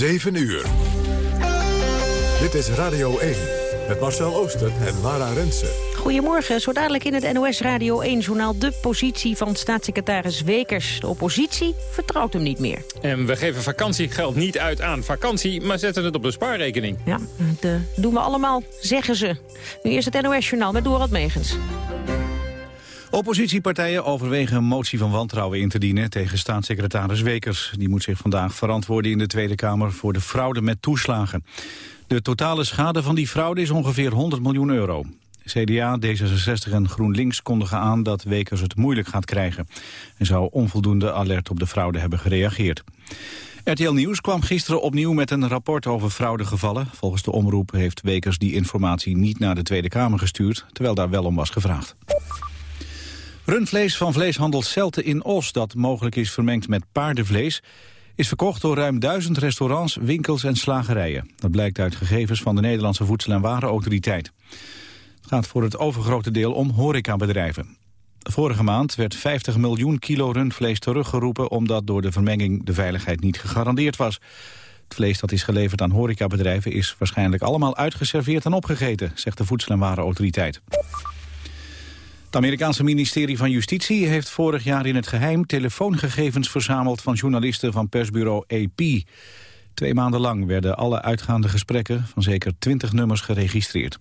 7 uur. Dit is Radio 1 met Marcel Oosten en Lara Rensen. Goedemorgen, zo dadelijk in het NOS Radio 1-journaal... de positie van staatssecretaris Wekers. De oppositie vertrouwt hem niet meer. En we geven vakantiegeld niet uit aan vakantie... maar zetten het op de spaarrekening. Ja, dat doen we allemaal, zeggen ze. Nu eerst het NOS-journaal met Dorot Megens. Oppositiepartijen overwegen een motie van wantrouwen in te dienen tegen staatssecretaris Wekers. Die moet zich vandaag verantwoorden in de Tweede Kamer voor de fraude met toeslagen. De totale schade van die fraude is ongeveer 100 miljoen euro. CDA, D66 en GroenLinks kondigen aan dat Wekers het moeilijk gaat krijgen... en zou onvoldoende alert op de fraude hebben gereageerd. RTL Nieuws kwam gisteren opnieuw met een rapport over fraudegevallen. Volgens de omroep heeft Wekers die informatie niet naar de Tweede Kamer gestuurd... terwijl daar wel om was gevraagd. Rundvlees van vleeshandel Celte in Os, dat mogelijk is vermengd met paardenvlees is verkocht door ruim duizend restaurants, winkels en slagerijen. Dat blijkt uit gegevens van de Nederlandse Voedsel- en Warenautoriteit. Het gaat voor het overgrote deel om horecabedrijven. Vorige maand werd 50 miljoen kilo rundvlees teruggeroepen... omdat door de vermenging de veiligheid niet gegarandeerd was. Het vlees dat is geleverd aan horecabedrijven... is waarschijnlijk allemaal uitgeserveerd en opgegeten, zegt de Voedsel- en Warenautoriteit. Het Amerikaanse ministerie van Justitie heeft vorig jaar in het geheim telefoongegevens verzameld van journalisten van persbureau AP. Twee maanden lang werden alle uitgaande gesprekken van zeker 20 nummers geregistreerd.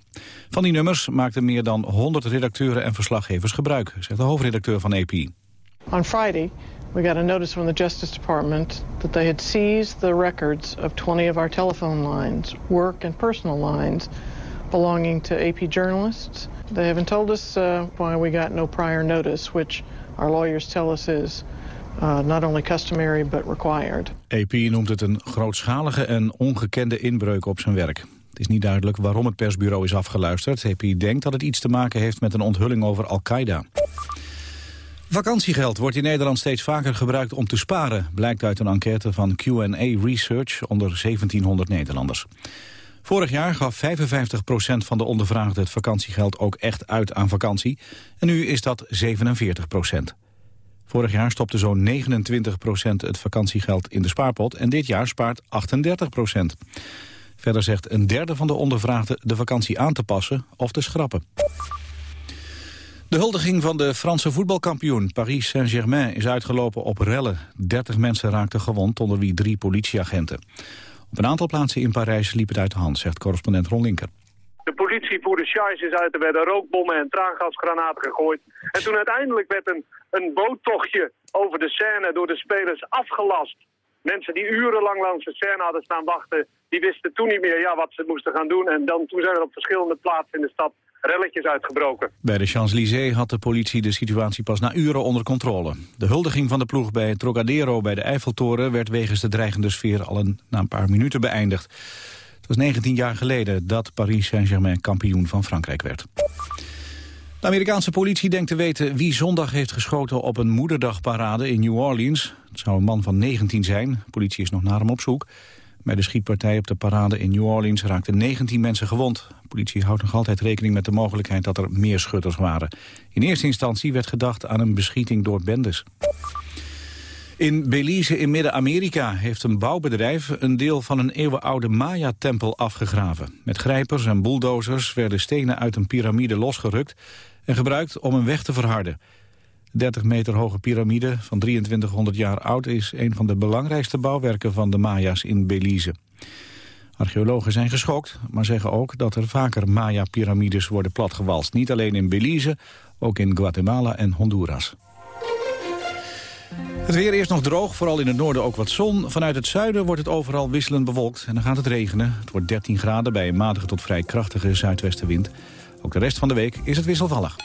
Van die nummers maakten meer dan 100 redacteuren en verslaggevers gebruik, zegt de hoofdredacteur van AP. On Friday, we got a notice from the Justice Department that they had seized the records of 20 of our telephone lines, work and personal lines, belonging to AP journalists. They haven't told us uh, why we got no prior notice, which our lawyers tell us is uh, not only customary but required. AP noemt het een grootschalige en ongekende inbreuk op zijn werk. Het is niet duidelijk waarom het persbureau is afgeluisterd. AP denkt dat het iets te maken heeft met een onthulling over Al-Qaeda. Vakantiegeld wordt in Nederland steeds vaker gebruikt om te sparen... blijkt uit een enquête van Q&A Research onder 1700 Nederlanders. Vorig jaar gaf 55% van de ondervraagden het vakantiegeld ook echt uit aan vakantie. En nu is dat 47% Vorig jaar stopte zo'n 29% het vakantiegeld in de spaarpot en dit jaar spaart 38% Verder zegt een derde van de ondervraagden de vakantie aan te passen of te schrappen. De huldiging van de Franse voetbalkampioen Paris Saint-Germain is uitgelopen op rellen. 30 mensen raakten gewond, onder wie drie politieagenten. Op een aantal plaatsen in Parijs liep het uit de hand, zegt correspondent Ron Linker. De politie voerde charges uit, er werden rookbommen en traangasgranaten gegooid. En toen uiteindelijk werd een, een boottochtje over de scène door de spelers afgelast. Mensen die urenlang langs de scène hadden staan wachten, die wisten toen niet meer ja, wat ze moesten gaan doen. En dan, toen zijn er op verschillende plaatsen in de stad relletjes uitgebroken. Bij de Champs-Élysées had de politie de situatie pas na uren onder controle. De huldiging van de ploeg bij Trocadero bij de Eiffeltoren... werd wegens de dreigende sfeer al een, na een paar minuten beëindigd. Het was 19 jaar geleden dat Paris Saint-Germain kampioen van Frankrijk werd. De Amerikaanse politie denkt te weten wie zondag heeft geschoten op een moederdagparade in New Orleans. Het zou een man van 19 zijn. De politie is nog naar hem op zoek. Bij de schietpartij op de parade in New Orleans raakten 19 mensen gewond. De politie houdt nog altijd rekening met de mogelijkheid dat er meer schutters waren. In eerste instantie werd gedacht aan een beschieting door bendes. In Belize in Midden-Amerika heeft een bouwbedrijf een deel van een eeuwenoude Maya-tempel afgegraven. Met grijpers en bulldozers werden stenen uit een piramide losgerukt en gebruikt om een weg te verharden. 30 meter hoge piramide van 2300 jaar oud is een van de belangrijkste bouwwerken van de Maya's in Belize. Archeologen zijn geschokt, maar zeggen ook dat er vaker Maya-pyramides worden platgewalst. Niet alleen in Belize, ook in Guatemala en Honduras. Het weer eerst nog droog, vooral in het noorden ook wat zon. Vanuit het zuiden wordt het overal wisselend bewolkt en dan gaat het regenen. Het wordt 13 graden bij een matige tot vrij krachtige zuidwestenwind. Ook de rest van de week is het wisselvallig.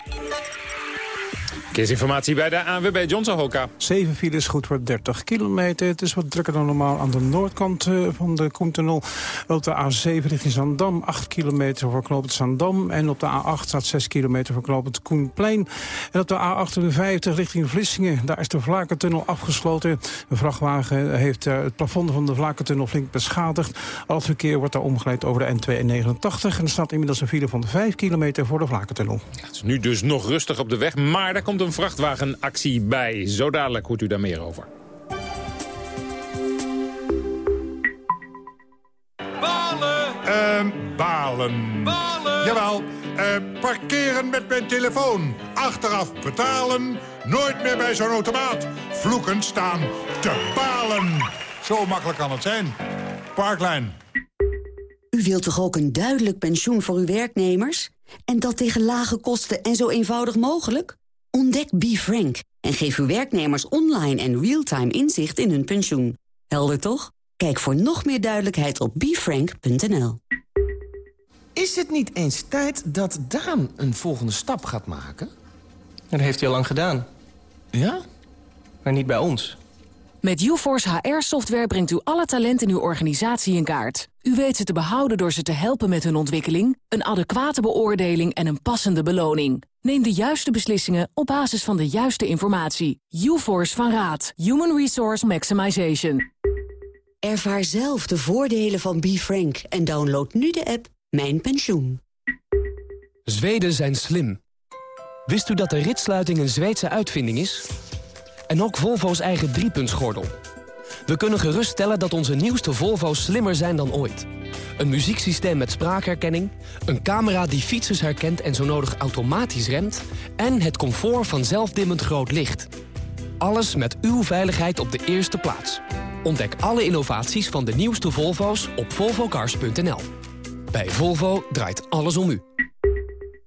Verkeersinformatie bij de ANWB Johnson Hoka. 7 files goed voor 30 kilometer. Het is wat drukker dan normaal aan de noordkant eh, van de Koentunnel. Op de A7 richting Zandam, 8 kilometer voor knooppunt Zandam. En op de A8 staat 6 kilometer voor knooppunt Koenplein. En op de A58 richting Vlissingen, daar is de Vlakentunnel afgesloten. Een vrachtwagen heeft eh, het plafond van de Vlakentunnel flink beschadigd. Al het verkeer wordt daar omgeleid over de N289. En er staat inmiddels een file van 5 kilometer voor de Vlakentunnel. Ja, het is nu dus nog rustig op de weg, maar daar komt een vrachtwagenactie bij. Zo dadelijk hoort u daar meer over. balen. Balen? Jawel, eh, parkeren met mijn telefoon. Achteraf betalen, nooit meer bij zo'n automaat. Vloeken staan te balen. Zo makkelijk kan het zijn. Parklijn. U wilt toch ook een duidelijk pensioen voor uw werknemers? En dat tegen lage kosten en zo eenvoudig mogelijk? Ontdek BeFrank en geef uw werknemers online en real-time inzicht in hun pensioen. Helder toch? Kijk voor nog meer duidelijkheid op befrank.nl. Is het niet eens tijd dat Daan een volgende stap gaat maken? Dat heeft hij al lang gedaan. Ja? Maar niet bij ons. Met UForce HR-software brengt u alle talenten in uw organisatie in kaart. U weet ze te behouden door ze te helpen met hun ontwikkeling... een adequate beoordeling en een passende beloning. Neem de juiste beslissingen op basis van de juiste informatie. UForce van Raad. Human Resource Maximization. Ervaar zelf de voordelen van BeFrank en download nu de app Mijn Pensioen. Zweden zijn slim. Wist u dat de ritsluiting een Zweedse uitvinding is? En ook Volvo's eigen driepuntsgordel. We kunnen geruststellen dat onze nieuwste Volvo's slimmer zijn dan ooit. Een muzieksysteem met spraakherkenning, een camera die fietsers herkent en zo nodig automatisch remt... en het comfort van zelfdimmend groot licht. Alles met uw veiligheid op de eerste plaats. Ontdek alle innovaties van de nieuwste Volvo's op volvocars.nl. Bij Volvo draait alles om u.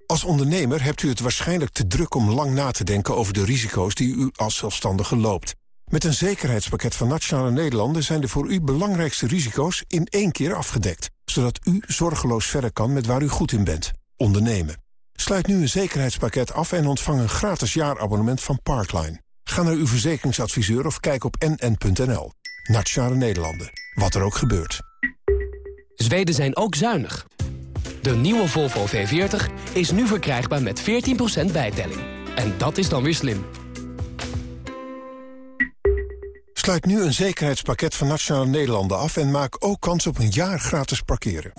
Als ondernemer hebt u het waarschijnlijk te druk om lang na te denken over de risico's die u als zelfstandige loopt. Met een zekerheidspakket van Nationale Nederlanden zijn de voor u belangrijkste risico's in één keer afgedekt. Zodat u zorgeloos verder kan met waar u goed in bent. Ondernemen. Sluit nu een zekerheidspakket af en ontvang een gratis jaarabonnement van Parkline. Ga naar uw verzekeringsadviseur of kijk op nn.nl. Nationale Nederlanden. Wat er ook gebeurt. Zweden zijn ook zuinig. De nieuwe Volvo V40 is nu verkrijgbaar met 14% bijtelling. En dat is dan weer slim. Sluit nu een zekerheidspakket van Nationale Nederlanden af... en maak ook kans op een jaar gratis parkeren.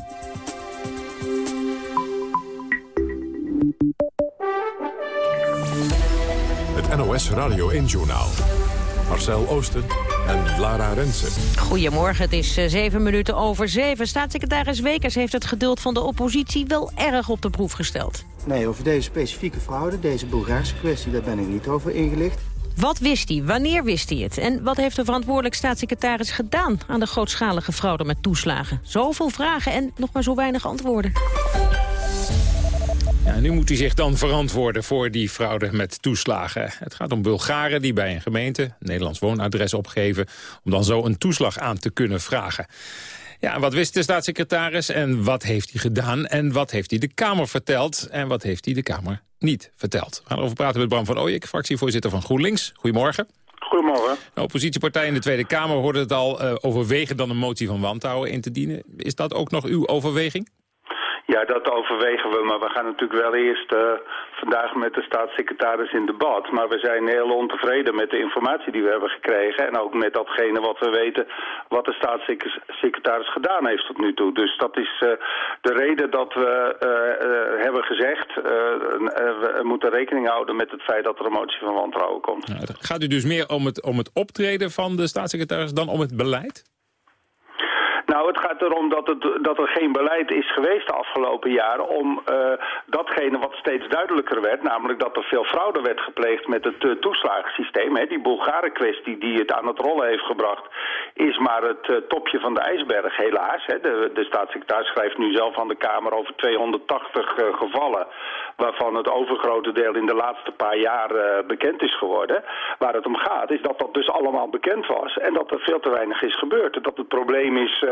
Het NOS Radio 1-journaal. Marcel Oosten en Lara Rensen. Goedemorgen, het is eh, zeven minuten over zeven. Staatssecretaris Wekers heeft het geduld van de oppositie wel erg op de proef gesteld. Nee, over deze specifieke fraude, deze Bulgaarse kwestie, daar ben ik niet over ingelicht. Wat wist hij? Wanneer wist hij het? En wat heeft de verantwoordelijk staatssecretaris gedaan... aan de grootschalige fraude met toeslagen? Zoveel vragen en nog maar zo weinig antwoorden. Ja, nu moet hij zich dan verantwoorden voor die fraude met toeslagen. Het gaat om Bulgaren die bij een gemeente een Nederlands woonadres opgeven... om dan zo een toeslag aan te kunnen vragen. Ja, wat wist de staatssecretaris en wat heeft hij gedaan... en wat heeft hij de Kamer verteld en wat heeft hij de Kamer niet verteld? We gaan erover praten met Bram van Ooyek, fractievoorzitter van GroenLinks. Goedemorgen. Goedemorgen. De oppositiepartij in de Tweede Kamer hoorde het al uh, overwegen dan een motie van wantrouwen in te dienen. Is dat ook nog uw overweging? Ja, dat overwegen we, maar we gaan natuurlijk wel eerst uh, vandaag met de staatssecretaris in debat. Maar we zijn heel ontevreden met de informatie die we hebben gekregen en ook met datgene wat we weten wat de staatssecretaris gedaan heeft tot nu toe. Dus dat is uh, de reden dat we uh, hebben gezegd, we moeten rekening houden met het feit dat er een motie van wantrouwen komt. Gaat u dus meer om het, om het optreden van de staatssecretaris dan om het beleid? Nou, het gaat erom dat, het, dat er geen beleid is geweest de afgelopen jaren om uh, datgene wat steeds duidelijker werd, namelijk dat er veel fraude werd gepleegd met het uh, toeslagensysteem. Hè. Die Bulgaren kwestie die het aan het rollen heeft gebracht, is maar het uh, topje van de ijsberg helaas. Hè. De, de staatssecretaris schrijft nu zelf aan de Kamer over 280 gevallen, waarvan het overgrote deel in de laatste paar jaar bekend is geworden. Waar het om gaat is dat dat dus allemaal bekend was en dat er veel te weinig is gebeurd. Dat het probleem is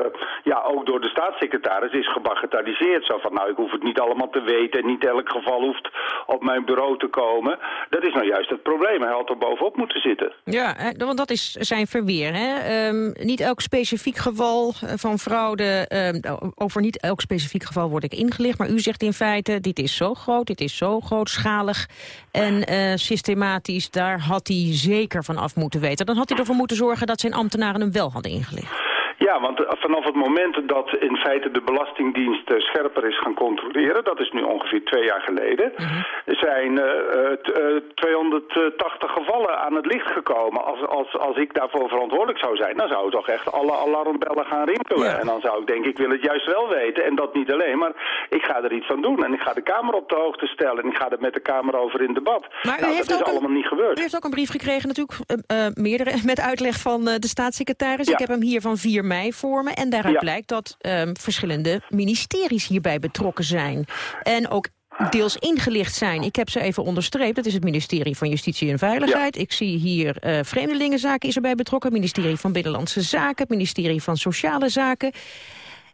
ja, ook door de staatssecretaris is gebagatelliseerd. Zo van, nou, ik hoef het niet allemaal te weten en niet elk geval hoeft op mijn bureau te komen. Dat is nou juist het probleem. Hij had er bovenop moeten zitten. Ja, want dat is zijn verweer. Hè? Um, niet elk specifiek geval van fraude, um, over niet elk specifiek geval word ik ingelicht. Maar u zegt in feite, dit is zo groot, dit is zo grootschalig en uh, systematisch. Daar had hij zeker van af moeten weten. Dan had hij ervoor moeten zorgen dat zijn ambtenaren hem wel hadden ingelicht. Ja, want eh, vanaf het moment dat in feite de Belastingdienst eh, scherper is gaan controleren, dat is nu ongeveer twee jaar geleden, zijn eh, eh, t- 280 gevallen aan het licht gekomen. Als, als, als ik daarvoor verantwoordelijk zou zijn, dan zou toch echt alle alarmbellen gaan rinkelen. En dan zou ik denken, ik wil het juist wel weten. En dat niet alleen, maar ik ga er iets aan doen. En ik ga de Kamer op de hoogte stellen en ik ga er met de Kamer over in debat. Maar nou, heeft dat is een- allemaal niet gebeurd. U heeft ook een brief gekregen, natuurlijk, meerdere, met uitleg van de staatssecretaris. Ja. Ik heb hem hier van 4 mei voor me. En daaruit Ja. blijkt dat ehm, verschillende ministeries hierbij betrokken zijn. En ook deels ingelicht zijn. Ik heb ze even onderstreept. Dat is het ministerie van Justitie en Veiligheid. Ik zie hier eh, Vreemdelingenzaken is erbij betrokken. Het ministerie van Binnenlandse Zaken. Het ministerie van Sociale Zaken.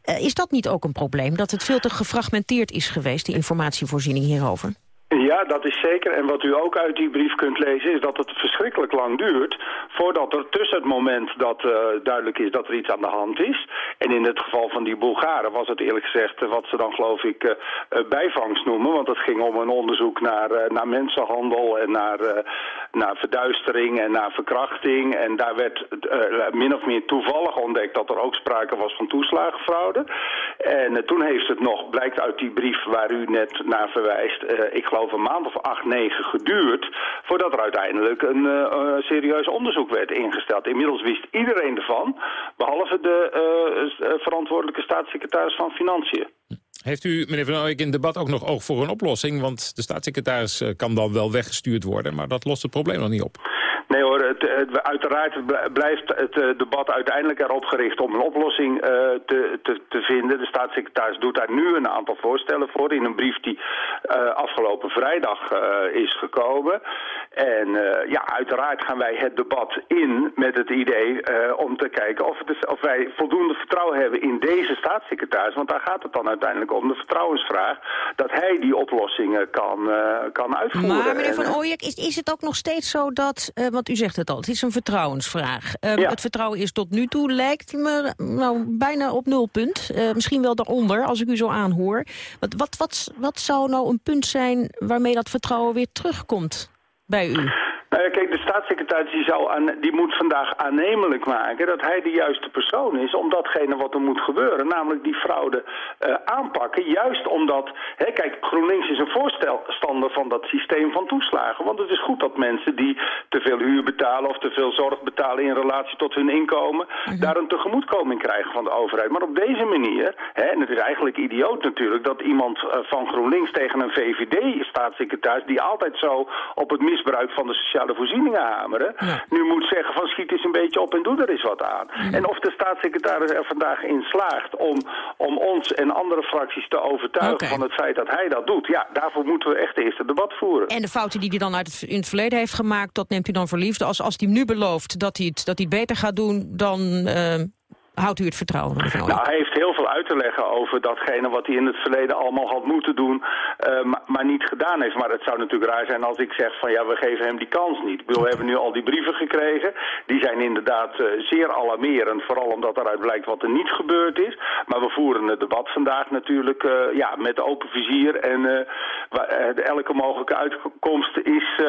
Eh, is dat niet ook een probleem? Dat het veel te gefragmenteerd is geweest, die informatievoorziening hierover? Ja, dat is zeker. En wat u ook uit die brief kunt lezen is dat het verschrikkelijk lang duurt voordat er tussen het moment dat eh, duidelijk is dat er iets aan de hand is. En in het geval van die Bulgaren was het eerlijk gezegd wat ze dan geloof ik eh, eh, bijvangst noemen. Want het ging om een onderzoek naar, naar mensenhandel en naar, naar verduistering en naar verkrachting. En daar werd min of meer toevallig ontdekt dat er ook sprake was van toeslagenfraude. En toen heeft het nog, blijkt uit die brief waar u net naar verwijst, ik geloof een maand of acht, negen geduurd voordat er uiteindelijk een eh, serieus onderzoek werd ingesteld. Inmiddels wist iedereen ervan, behalve de eh, eh, verantwoordelijke staatssecretaris van Financiën. Heeft u, meneer Van Ooyek, in het debat ook nog oog voor een oplossing? Want de staatssecretaris kan dan wel weggestuurd worden... maar dat lost het probleem nog niet op. Nee hoor, het, het- uiteraard bl- blijft het eh, debat uiteindelijk erop gericht om een oplossing eh, te, te, te vinden. De staatssecretaris doet daar nu een aantal voorstellen voor in een brief die eh, afgelopen vrijdag is gekomen. En ja, uiteraard gaan wij het debat in met het idee om te kijken of, het is, of wij voldoende vertrouwen hebben in deze staatssecretaris. Want daar gaat het dan uiteindelijk om, de vertrouwensvraag, dat hij die oplossingen kan, kan uitvoeren. Maar meneer En, Van Ooyek, is, is het ook nog steeds zo dat, want u zegt het al, het is een vertrouwensvraag. Ehm, Ja. Het vertrouwen is tot nu toe, lijkt me nou, bijna op nulpunt. Eh, misschien wel daaronder, als ik u zo aanhoor. Wat, wat, wat, wat zou nou een punt zijn waarmee dat vertrouwen weer terugkomt bij u? Nou ja, kijk, de die, zou aan, die moet vandaag aannemelijk maken dat hij de juiste persoon is om datgene wat er moet gebeuren, namelijk die fraude eh, aanpakken. Juist omdat, hè, kijk, GroenLinks is een voorstander van dat systeem van toeslagen. Want het is goed dat mensen die te veel huur betalen of te veel zorg betalen in relatie tot hun inkomen, daar een tegemoetkoming krijgen van de overheid. Maar op deze manier, hè, en het is eigenlijk idioot natuurlijk, dat iemand eh, van GroenLinks tegen een VVD-staatssecretaris, die altijd zo op het misbruik van de sociale voorzieningen hameren, nu moet zeggen van schiet eens een beetje op en doe er eens wat aan. En of de staatssecretaris er vandaag in slaagt om, om ons en andere fracties te overtuigen van het feit dat hij dat doet, ja, daarvoor moeten we echt eerst het debat voeren. En de fouten die hij dan uit het, in het verleden heeft gemaakt, dat neemt u dan voor liefde. Als, als hij nu belooft dat hij het, dat hij het beter gaat doen, dan eh, houdt u het vertrouwen. Nou, hij heeft heel veel uit te leggen over datgene wat hij in het verleden allemaal had moeten doen, eh, maar, maar niet gedaan heeft. Maar het zou natuurlijk raar zijn als ik zeg van ja, we geven hem die kans niet. Ik bedoel, we hebben nu al die brieven gekregen. Die zijn inderdaad eh, zeer alarmerend, vooral omdat eruit blijkt wat er niet gebeurd is. Maar we voeren het debat vandaag natuurlijk eh, ja, met open vizier en elke mogelijke uitkomst is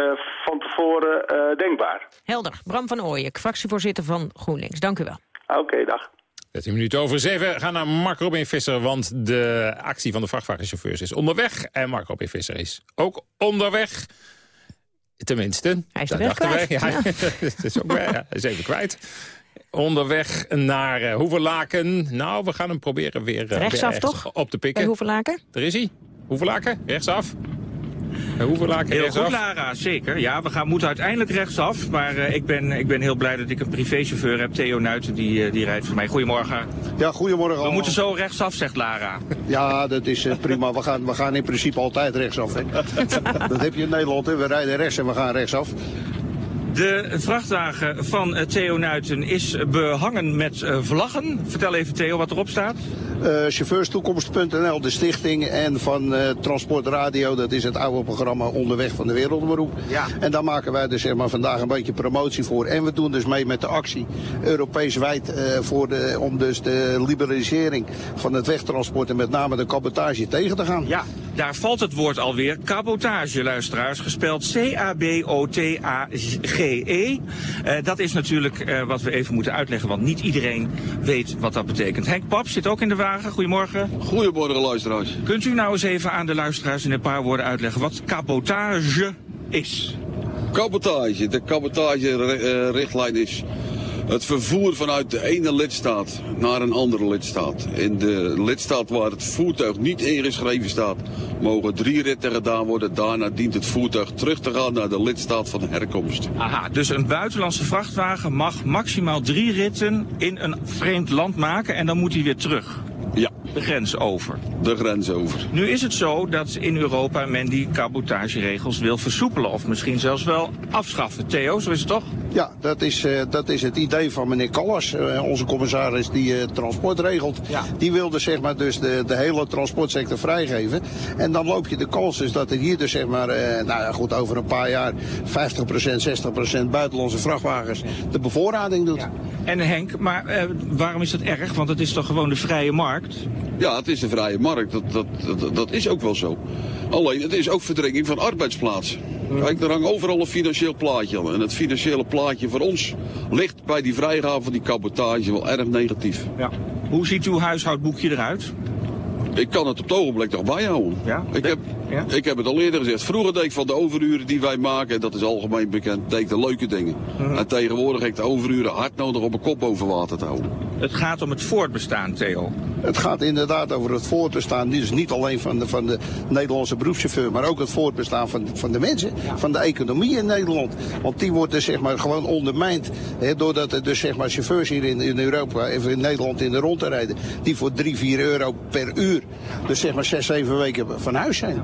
van tevoren denkbaar. Helder. Bram van Ooyek, fractievoorzitter van GroenLinks. Dank u wel. Oké, dag. 13 minuten over 7. Ga naar Mark Robin Visser, want de actie van de vrachtwagenchauffeurs is onderweg. En Mark Robin Visser is ook onderweg. Tenminste. Hij is dat dachten wij. Ja, dat is ook weg. Ja, hij is even kwijt. Onderweg naar uh, Hoevelaken. Nou, we gaan hem proberen weer, uh, Rechtsaf, weer toch? op te pikken. Bij Hoevelaken? Daar is hij. Hoevelaken, rechtsaf. Bij Hoevelaken, Heel rechtsaf. goed, Lara, zeker. Ja, we gaan, moeten uiteindelijk rechtsaf. Maar eh, ik, ben, ik ben heel blij dat ik een privéchauffeur heb, Theo Nuiten, die, eh, die rijdt voor mij. Goedemorgen. Ja, goedemorgen We allemaal. moeten zo rechtsaf, zegt Lara. Ja, dat is eh, prima. We gaan, we gaan in principe altijd rechtsaf. Hè. dat heb je in Nederland. Hè. We rijden rechts en we gaan rechtsaf. De vrachtwagen van eh, Theo Nuiten is behangen met eh, vlaggen. Vertel even, Theo, wat erop staat. Eh chauffeurstoekomst.nl, de stichting. En van eh, Transport Radio, dat is het oude programma Onderweg van de Wereldomroep. Ja. En daar maken wij dus zeg maar, vandaag een beetje promotie voor. En we doen dus mee met de actie Europees wijd eh, voor de, om dus de liberalisering van het wegtransport en met name de cabotage tegen te gaan. Ja, Daar valt het woord alweer cabotage, luisteraars. Gespeld C-A-B-O-T-A-G-E. Uh, dat is natuurlijk uh, wat we even moeten uitleggen, want niet iedereen weet wat dat betekent. Henk Pap zit ook in de wagen. Goedemorgen. Goedemorgen, luisteraars. Kunt u nou eens even aan de luisteraars in een paar woorden uitleggen wat cabotage is? Cabotage. De cabotage-richtlijn is het vervoer vanuit de ene lidstaat naar een andere lidstaat. In de lidstaat waar het voertuig niet ingeschreven staat, mogen drie ritten gedaan worden. Daarna dient het voertuig terug te gaan naar de lidstaat van herkomst. Aha, dus een buitenlandse vrachtwagen mag maximaal drie ritten in een vreemd land maken en dan moet hij weer terug. Ja. De grens over. De grens over. Nu is het zo dat in Europa men die cabotageregels wil versoepelen of misschien zelfs wel afschaffen. Theo, zo is het toch? Ja, dat is, uh, dat is het idee van meneer Callas, uh, onze commissaris die uh, transport regelt. Ja. Die wilde zeg maar dus de, de hele transportsector vrijgeven. En dan loop je de kans dus dat er hier dus zeg maar, nou ja goed, over een paar jaar 50%, 60% buitenlandse vrachtwagens de bevoorrading doet. Ja. En Henk, maar waarom is dat erg? Want het is toch gewoon de vrije markt? Ja, het is de vrije markt. Dat, dat, dat, dat is ook wel zo. Alleen, het is ook verdringing van arbeidsplaatsen. Kijk, er hangt overal een financieel plaatje aan. En het financiële plaatje voor ons ligt bij die vrijgave van die cabotage wel erg negatief. Ja. Hoe ziet uw huishoudboekje eruit? Ik kan het op het ogenblik nog bijhouden. Ja? Ik, heb, ja? ik heb het al eerder gezegd. Vroeger deed ik van de overuren die wij maken, dat is algemeen bekend, deed ik de leuke dingen. -huh. En tegenwoordig heb ik de overuren hard nodig om mijn kop boven water te houden. Het gaat om het voortbestaan, Theo. Het gaat inderdaad over het voortbestaan, dus niet alleen van de, van de Nederlandse beroepschauffeur, maar ook het voortbestaan van, van de mensen, ja. van de economie in Nederland. Want die wordt dus zeg maar gewoon ondermijnd, hè, doordat er dus zeg maar chauffeurs hier in, in Europa, even in Nederland in de rond te rijden, die voor 3, 4 euro per uur, dus zeg maar 6, 7 weken van huis zijn.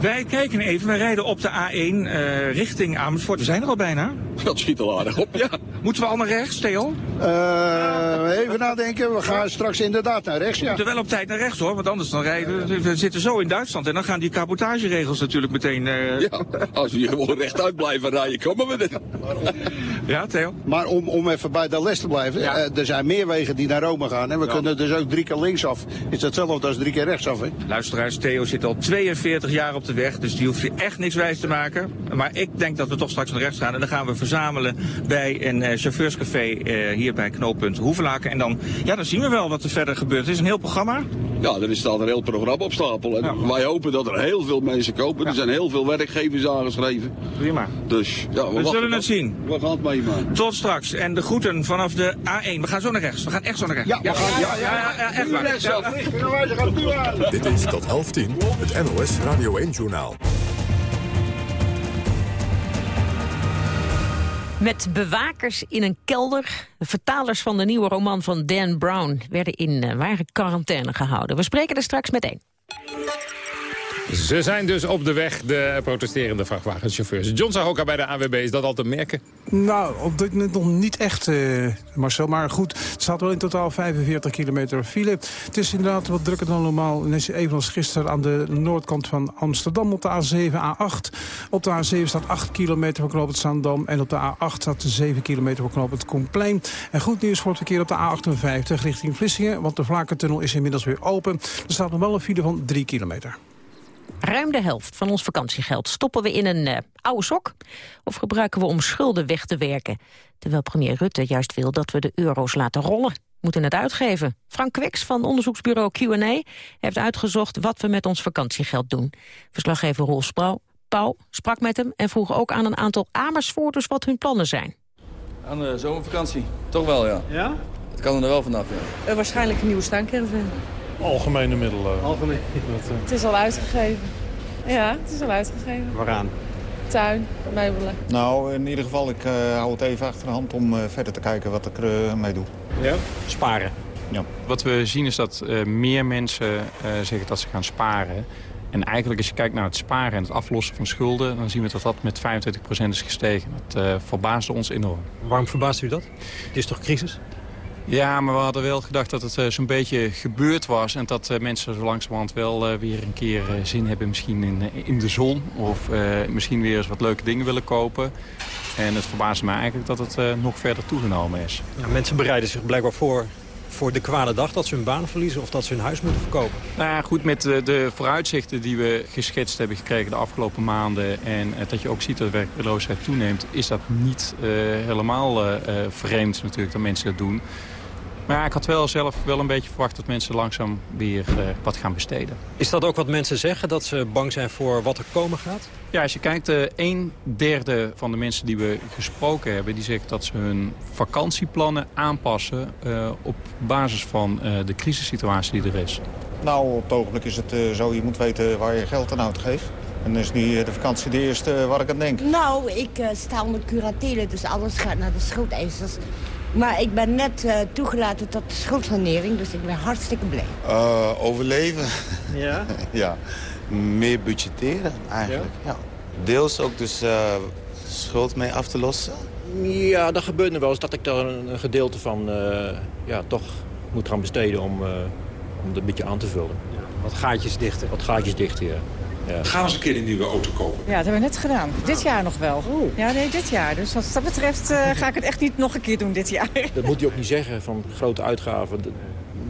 Wij kijken even, wij rijden op de A1 uh, richting Amersfoort. We zijn er al bijna. Dat schiet al aardig op, ja. Moeten we al naar rechts, Theo? Uh, even nadenken, we gaan straks inderdaad naar rechts, ja. We moeten wel op tijd naar rechts hoor, want anders dan rijden we, we zitten zo in Duitsland. En dan gaan die cabotageregels natuurlijk meteen... Uh... Ja, als we hier gewoon rechtuit blijven rijden, komen we er. Ja, Theo? Maar om, om even bij de les te blijven, ja. uh, er zijn meer wegen die naar Rome gaan. En we ja. kunnen dus ook drie keer linksaf. Is hetzelfde als drie keer rechtsaf, hè? Luisteraars, Theo zit al 42 jaar op de weg, dus die hoeft je echt niks wijs te maken. Maar ik denk dat we toch straks naar rechts gaan. En dan gaan we verzamelen bij een uh, chauffeurscafé uh, hier bij knooppunt Hoevelaken. En dan, ja, dan zien we wel wat er verder gebeurt. Het is een heel programma. Ja, er staat een heel programma op stapel. En ja. wij hopen dat er heel veel mensen kopen. Ja. Er zijn heel veel werkgevers aangeschreven. Prima. Dus ja, we, we zullen het zien. We gaan het meemaken. Tot straks. En de groeten vanaf de A1. We gaan zo naar rechts. We gaan echt zo naar rechts. Ja, we gaan, ja, ja, ja, echt waar. Dit is tot half tien het NOS Radio 1-journaal. Met bewakers in een kelder. De vertalers van de nieuwe roman van Dan Brown werden in uh, ware quarantaine gehouden. We spreken er straks meteen. Ze zijn dus op de weg, de protesterende vrachtwagenchauffeurs. John Sahoka bij de AWB, is dat al te merken? Nou, op dit moment nog niet echt, uh, Marcel. Maar goed, het staat wel in totaal 45 kilometer file. Het is inderdaad wat drukker dan normaal. Evenals gisteren aan de noordkant van Amsterdam op de A7, A8. Op de A7 staat 8 kilometer voor knooppunt Zaandam. En op de A8 staat 7 kilometer voor knooppunt Koenplein. En goed nieuws voor het verkeer op de A58 richting Vlissingen. Want de Vlakentunnel is inmiddels weer open. Er staat nog wel een file van 3 kilometer. Ruim de helft van ons vakantiegeld stoppen we in een uh, oude sok... of gebruiken we om schulden weg te werken. Terwijl premier Rutte juist wil dat we de euro's laten rollen. Moeten het uitgeven. Frank Kweks van onderzoeksbureau Q&A heeft uitgezocht... wat we met ons vakantiegeld doen. Verslaggever Rolf Sprouw, Pauw sprak met hem... en vroeg ook aan een aantal Amersfoorters wat hun plannen zijn. Aan de zomervakantie, toch wel, ja. Ja? Het kan er wel vanaf, ja. Uh, waarschijnlijk een nieuwe staancaravan. Algemene middelen. Algemeen. Dat, uh... Het is al uitgegeven. Ja, het is al uitgegeven. Waaraan? Tuin, meubelen. Nou, in ieder geval, ik uh, hou het even achter de hand om uh, verder te kijken wat ik er uh, mee doe. Ja? Sparen. Ja. Wat we zien is dat meer mensen zeggen dat ze gaan sparen. En eigenlijk als je kijkt naar het sparen en het aflossen van schulden... dan zien we dat dat met 25% is gestegen. Dat verbaasde ons enorm. Waarom verbaast u dat? Het is toch crisis? Ja, maar we hadden wel gedacht dat het uh, zo'n beetje gebeurd was... en dat uh, mensen zo langzamerhand wel uh, weer een keer zin hebben misschien in, in de zon... of misschien weer eens wat leuke dingen willen kopen. En het verbaasde mij eigenlijk dat het nog verder toegenomen is. Ja, mensen bereiden zich blijkbaar voor voor de kwade dag dat ze hun baan verliezen of dat ze hun huis moeten verkopen? Nou ja, goed, met de, de vooruitzichten die we geschetst hebben gekregen de afgelopen maanden... en dat je ook ziet dat de werkloosheid toeneemt... is dat niet helemaal vreemd natuurlijk dat mensen dat doen. Maar ja, ik had wel zelf wel een beetje verwacht dat mensen langzaam weer uh, wat gaan besteden. Is dat ook wat mensen zeggen, dat ze bang zijn voor wat er komen gaat? Ja, als je kijkt, uh, een derde van de mensen die we gesproken hebben... die zegt dat ze hun vakantieplannen aanpassen uh, op basis van de crisissituatie die er is. Nou, op het ogenblik is het zo, je moet weten waar je geld aan uitgeeft. En is nu de vakantie de eerste waar ik aan denk. Nou, ik sta onder curatele, dus alles gaat naar de schuldeisers. Maar ik ben net uh, toegelaten tot schuldsanering, dus ik ben hartstikke blij. Uh, overleven. Ja? ja. Meer budgetteren eigenlijk. Ja. Deels ook dus uh, schuld mee af te lossen. Ja, dat gebeurt nu wel eens dat ik daar een, een gedeelte van ja, toch moet gaan besteden om, om het een beetje aan te vullen. Ja. Wat gaatjes dichten. Wat gaatjes dichten, ja. Ja. Ga eens een keer een nieuwe auto kopen. Ja, dat hebben we net gedaan. Dit jaar nog wel. Oh. Ja, nee, dit jaar. Dus wat dat betreft uh, ga ik het echt niet nog een keer doen dit jaar. Dat moet je ook niet zeggen van grote uitgaven.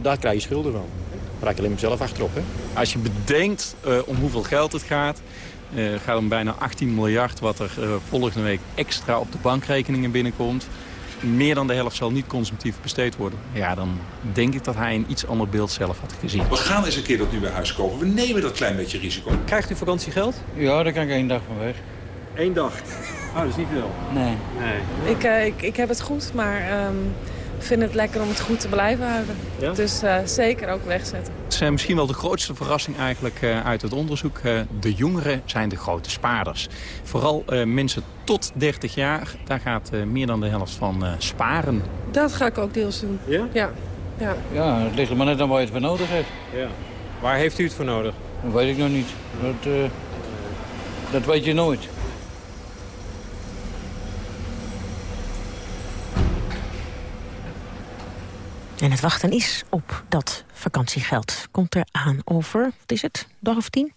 Daar krijg je schulden van. Daar raak je alleen zelf achterop. Hè? Als je bedenkt uh, om hoeveel geld het gaat... Uh, gaat om bijna 18 miljard wat er volgende week extra op de bankrekeningen binnenkomt meer dan de helft zal niet consumptief besteed worden. Ja, dan denk ik dat hij een iets ander beeld zelf had gezien. We gaan eens een keer dat nieuwe huis kopen. We nemen dat klein beetje risico. Krijgt u vakantiegeld? Ja, daar kan ik één dag van weg. Eén dag? Oh, dat is niet veel. Nee. nee. Ik, uh, ik, ik heb het goed, maar... Um vind het lekker om het goed te blijven houden. Ja? Dus uh, zeker ook wegzetten. Is uh, misschien wel de grootste verrassing eigenlijk uh, uit het onderzoek. de jongeren zijn de grote spaarders. Vooral mensen tot 30 jaar, daar gaat meer dan de helft van sparen. Dat ga ik ook deels doen. Ja? Ja. Ja, ja het ligt er maar net aan waar je het voor nodig hebt. Ja. Waar heeft u het voor nodig? Dat weet ik nog niet. Dat, dat weet je nooit. En het wachten is op dat vakantiegeld. Komt er aan over, wat is het, dag of tien?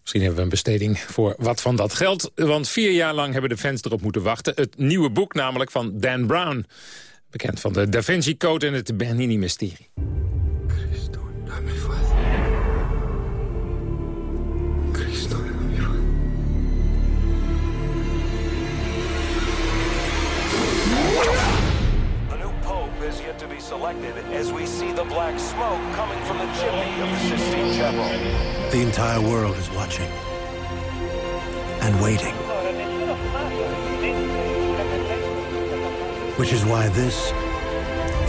Misschien hebben we een besteding voor wat van dat geld. Want vier jaar lang hebben de fans erop moeten wachten. Het nieuwe boek namelijk van Dan Brown. Bekend van de Da Vinci Code en het Bernini-mysterie. Selected as we see the black smoke coming from the chimney of the Sistine Chapel. The entire world is watching and waiting. Which is why this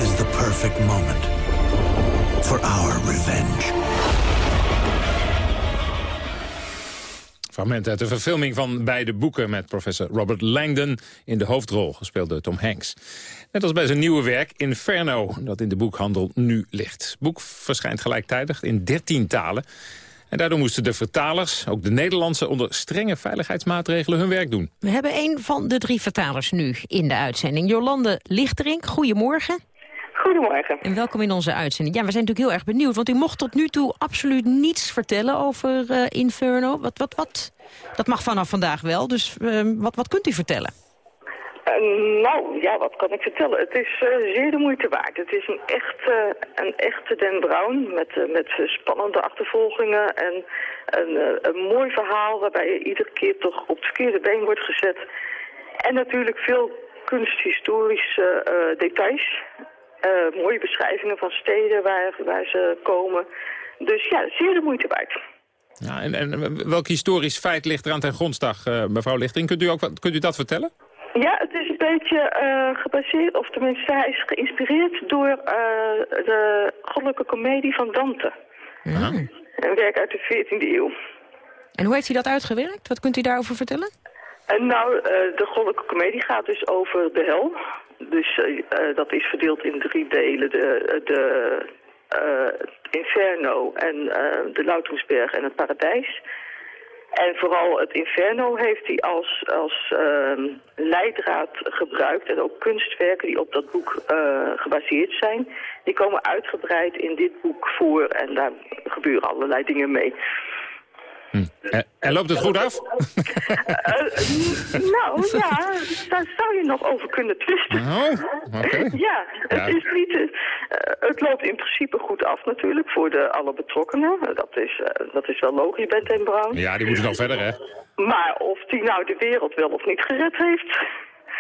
is the perfect moment for our revenge. Fragment uit de verfilming van beide boeken met professor Robert Langdon in de hoofdrol, gespeeld door Tom Hanks. Net als bij zijn nieuwe werk Inferno, dat in de boekhandel nu ligt. Het boek verschijnt gelijktijdig in 13 talen. En daardoor moesten de vertalers, ook de Nederlandse, onder strenge veiligheidsmaatregelen hun werk doen. We hebben een van de drie vertalers nu in de uitzending. Jolande Lichterink, goedemorgen. Goedemorgen. En welkom in onze uitzending. Ja, we zijn natuurlijk heel erg benieuwd, want u mocht tot nu toe absoluut niets vertellen over uh, Inferno. Wat, wat, wat? Dat mag vanaf vandaag wel, dus uh, wat, wat kunt u vertellen? Uh, nou, ja, wat kan ik vertellen? Het is uh, zeer de moeite waard. Het is een echte, een echte Dan Brown met, met spannende achtervolgingen en een, een mooi verhaal waarbij je iedere keer toch op het verkeerde been wordt gezet. En natuurlijk veel kunsthistorische details. Mooie beschrijvingen van steden waar, waar ze komen. Dus ja, zeer de moeite waard. Ja, en, en welk historisch feit ligt er aan ten grondslag, uh, mevrouw Lichting? Kunt u, ook, kunt u dat vertellen? Ja, het is een beetje uh, gebaseerd, of tenminste hij is geïnspireerd door uh, de goddelijke komedie van Dante. Ja. Een werk uit de 14e eeuw. En hoe heeft hij dat uitgewerkt? Wat kunt u daarover vertellen? En nou, uh, de goddelijke komedie gaat dus over de hel. Dus dat is verdeeld in drie delen. De, de Inferno en de Louterensberg en het Paradijs. En vooral het Inferno heeft hij als, als uh, leidraad gebruikt. En ook kunstwerken die op dat boek gebaseerd zijn. Die komen uitgebreid in dit boek voor. En daar gebeuren allerlei dingen mee. En, en loopt het goed af? nou ja, daar zou je nog over kunnen twisten. Oh. Ja, het, Ja. Is niet, eh, het loopt in principe goed af natuurlijk voor de, alle betrokkenen. Dat is, eh, dat is wel logisch bij Den Brown. Ja, die moeten nog verder, hè? Maar of die nou de wereld wel of niet gered heeft...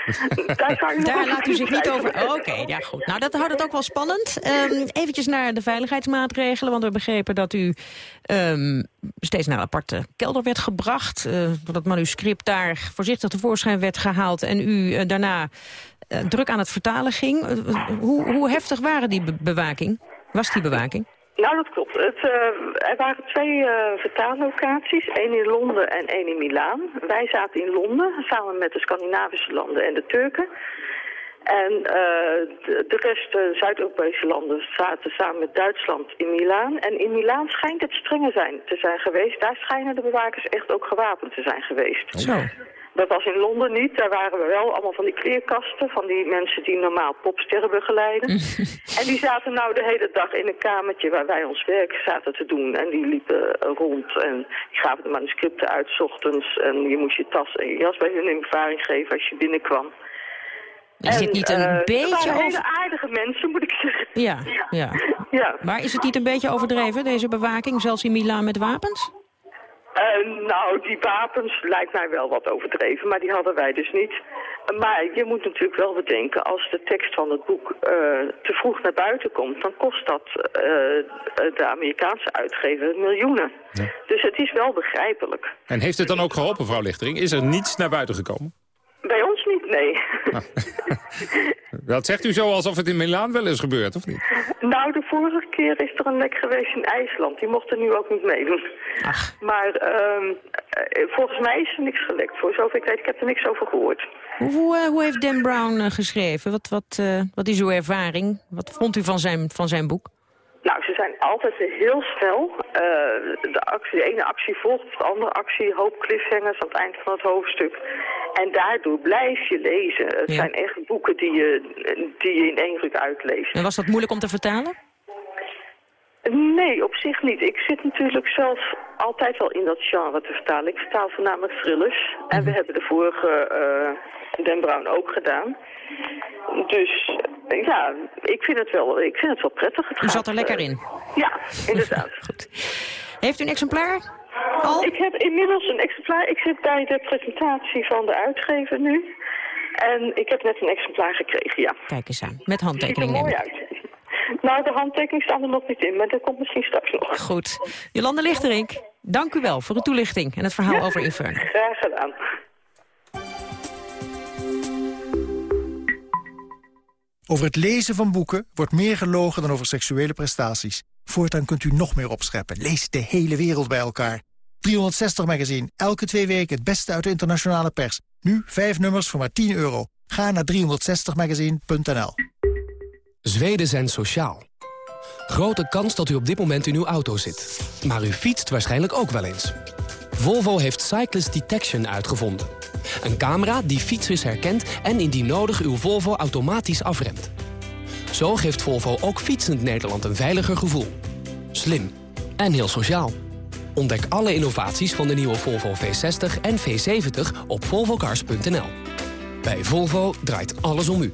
daar laat u zich niet over... Oké, ja goed. Nou, dat houdt het ook wel spannend. Ehm eventjes naar de veiligheidsmaatregelen, want we begrepen dat u ehm, steeds naar een aparte kelder werd gebracht. eh, dat het manuscript daar voorzichtig tevoorschijn werd gehaald en u eh, daarna eh, druk aan het vertalen ging. Hoe, hoe heftig waren die be- bewaking? Was die bewaking? Nou, dat klopt. Het, eh, er waren twee eh, vertaallocaties, één in Londen en één in Milaan. Wij zaten in Londen, samen met de Scandinavische landen en de Turken. En eh, de, de rest, de Zuid-Europese landen, zaten samen met Duitsland in Milaan. En in Milaan schijnt het strenger zijn, te zijn geweest. Daar schijnen de bewakers echt ook gewapend te zijn geweest. Zo. Dat was in Londen niet. Daar waren we wel allemaal van die kleerkasten. Van die mensen die normaal popsterren begeleiden. en die zaten nou de hele dag in een kamertje waar wij ons werk zaten te doen. En die liepen eh, rond. En die gaven de manuscripten uit 's ochtends. En je moest je tas en je jas bij hun in geven als je binnenkwam. Is dit niet een eh, beetje waren over- hele aardige mensen, moet ik zeggen. Ja, ja. Ja. Maar is het niet een beetje overdreven, deze bewaking, zelfs in Milaan met wapens? Eh, nou, die wapens lijkt mij wel wat overdreven, maar die hadden wij dus niet. Maar je moet natuurlijk wel bedenken, als de tekst van het boek eh, te vroeg naar buiten komt, dan kost dat eh, de Amerikaanse uitgever miljoenen. Dus het is wel begrijpelijk. En heeft het dan ook geholpen, mevrouw Lichtering? Is er niets naar buiten gekomen? Bij ons niet, nee. Dat zegt u zo alsof het in Milaan wel is gebeurd, of niet? nou, de vorige keer is er een lek geweest in IJsland. Die mochten nu ook niet meedoen. Maar ehm, eh, volgens mij is er niks gelekt. Voor zover ik weet, ik heb er niks over gehoord. Hoe, hoe, eh, hoe heeft Dan Brown eh, geschreven? Wat, wat, eh, wat is uw ervaring? Wat vond u van zijn, van zijn boek? Nou, ze zijn altijd heel snel. Eh, de, actie, de ene actie volgt de andere actie, hoop cliffhangers aan het eind van het hoofdstuk. En daardoor blijf je lezen. Het Ja. zijn echt boeken die je, die je in één ruk uitleest. En was dat moeilijk om te vertalen? Nee, op zich niet. Ik zit natuurlijk zelf altijd wel in dat genre te vertalen. Ik vertaal voornamelijk thrillers. En we hebben de vorige eh Dan Brown ook gedaan. Dus ja, ik vind het wel, ik vind het wel prettig. Het U gaat, zat er lekker eh, in. Ja, inderdaad. Heeft u een exemplaar? Ik heb inmiddels een exemplaar. Ik zit bij de presentatie van de uitgever nu. En ik heb net een exemplaar gekregen, ja. Kijk eens aan, met Ziet handtekening er mooi uit. Nou, de handtekeningen staan er nog niet in, maar dat komt misschien straks nog. Goed. Jolande Lichterink, dank u wel voor uw toelichting en het verhaal over Inferno. Graag gedaan. Over het lezen van boeken wordt meer gelogen dan over seksuele prestaties. Voortaan kunt u nog meer opscheppen. Lees de hele wereld bij elkaar. 360 Magazine, elke twee weken het beste uit de internationale pers. Nu vijf nummers voor maar 10 euro. Ga naar 360magazine.nl Zweden zijn sociaal. Grote kans dat u op dit moment in uw auto zit. Maar u fietst waarschijnlijk ook wel eens. Volvo heeft Cyclist Detection uitgevonden. Een camera die fietsers herkent en indien nodig uw Volvo automatisch afremt. Zo geeft Volvo ook fietsend Nederland een veiliger gevoel. Slim en heel sociaal. Ontdek alle innovaties van de nieuwe Volvo V60 en V70 op volvocars.nl. Bij Volvo draait alles om u.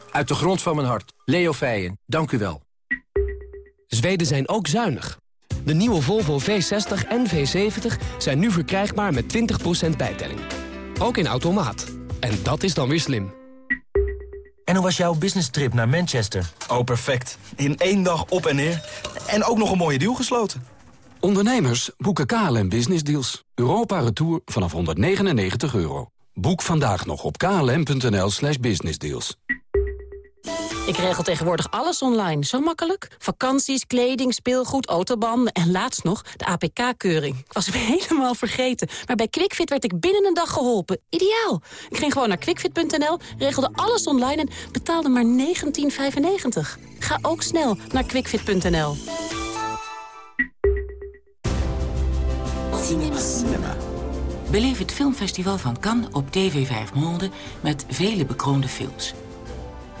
Uit de grond van mijn hart. Leo Feijen, dank u wel. Zweden zijn ook zuinig. De nieuwe Volvo V60 en V70 zijn nu verkrijgbaar met 20% bijtelling. Ook in automaat. En dat is dan weer slim. En hoe was jouw business trip naar Manchester? Oh, perfect. In één dag op en neer. En ook nog een mooie deal gesloten. Ondernemers boeken KLM Business Deals. Europa Retour vanaf 199 euro. Boek vandaag nog op klm.nl slash businessdeals. Ik regel tegenwoordig alles online. Zo makkelijk. Vakanties, kleding, speelgoed, autobanden en laatst nog de APK-keuring. Ik was hem helemaal vergeten. Maar bij QuickFit werd ik binnen een dag geholpen. Ideaal. Ik ging gewoon naar quickfit.nl, regelde alles online en betaalde maar 19,95. Ga ook snel naar quickfit.nl. Cinema. Beleef het filmfestival van Cannes op TV 5 Monde met vele bekroonde films.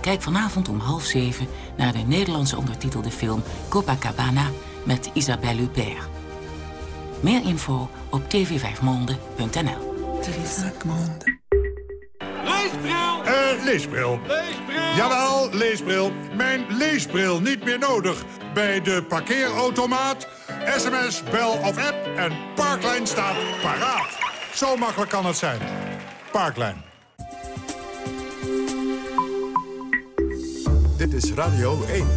Kijk vanavond om half zeven naar de Nederlandse ondertitelde film Copacabana met Isabelle Huppert. Meer info op tv5monde.nl. Leesbril! Eh, leesbril. Leesbril! Jawel, leesbril. Mijn leesbril niet meer nodig. Bij de parkeerautomaat, sms, bel of app en Parklijn staat paraat. Zo makkelijk kan het zijn. Parklijn. Dit is Radio 1.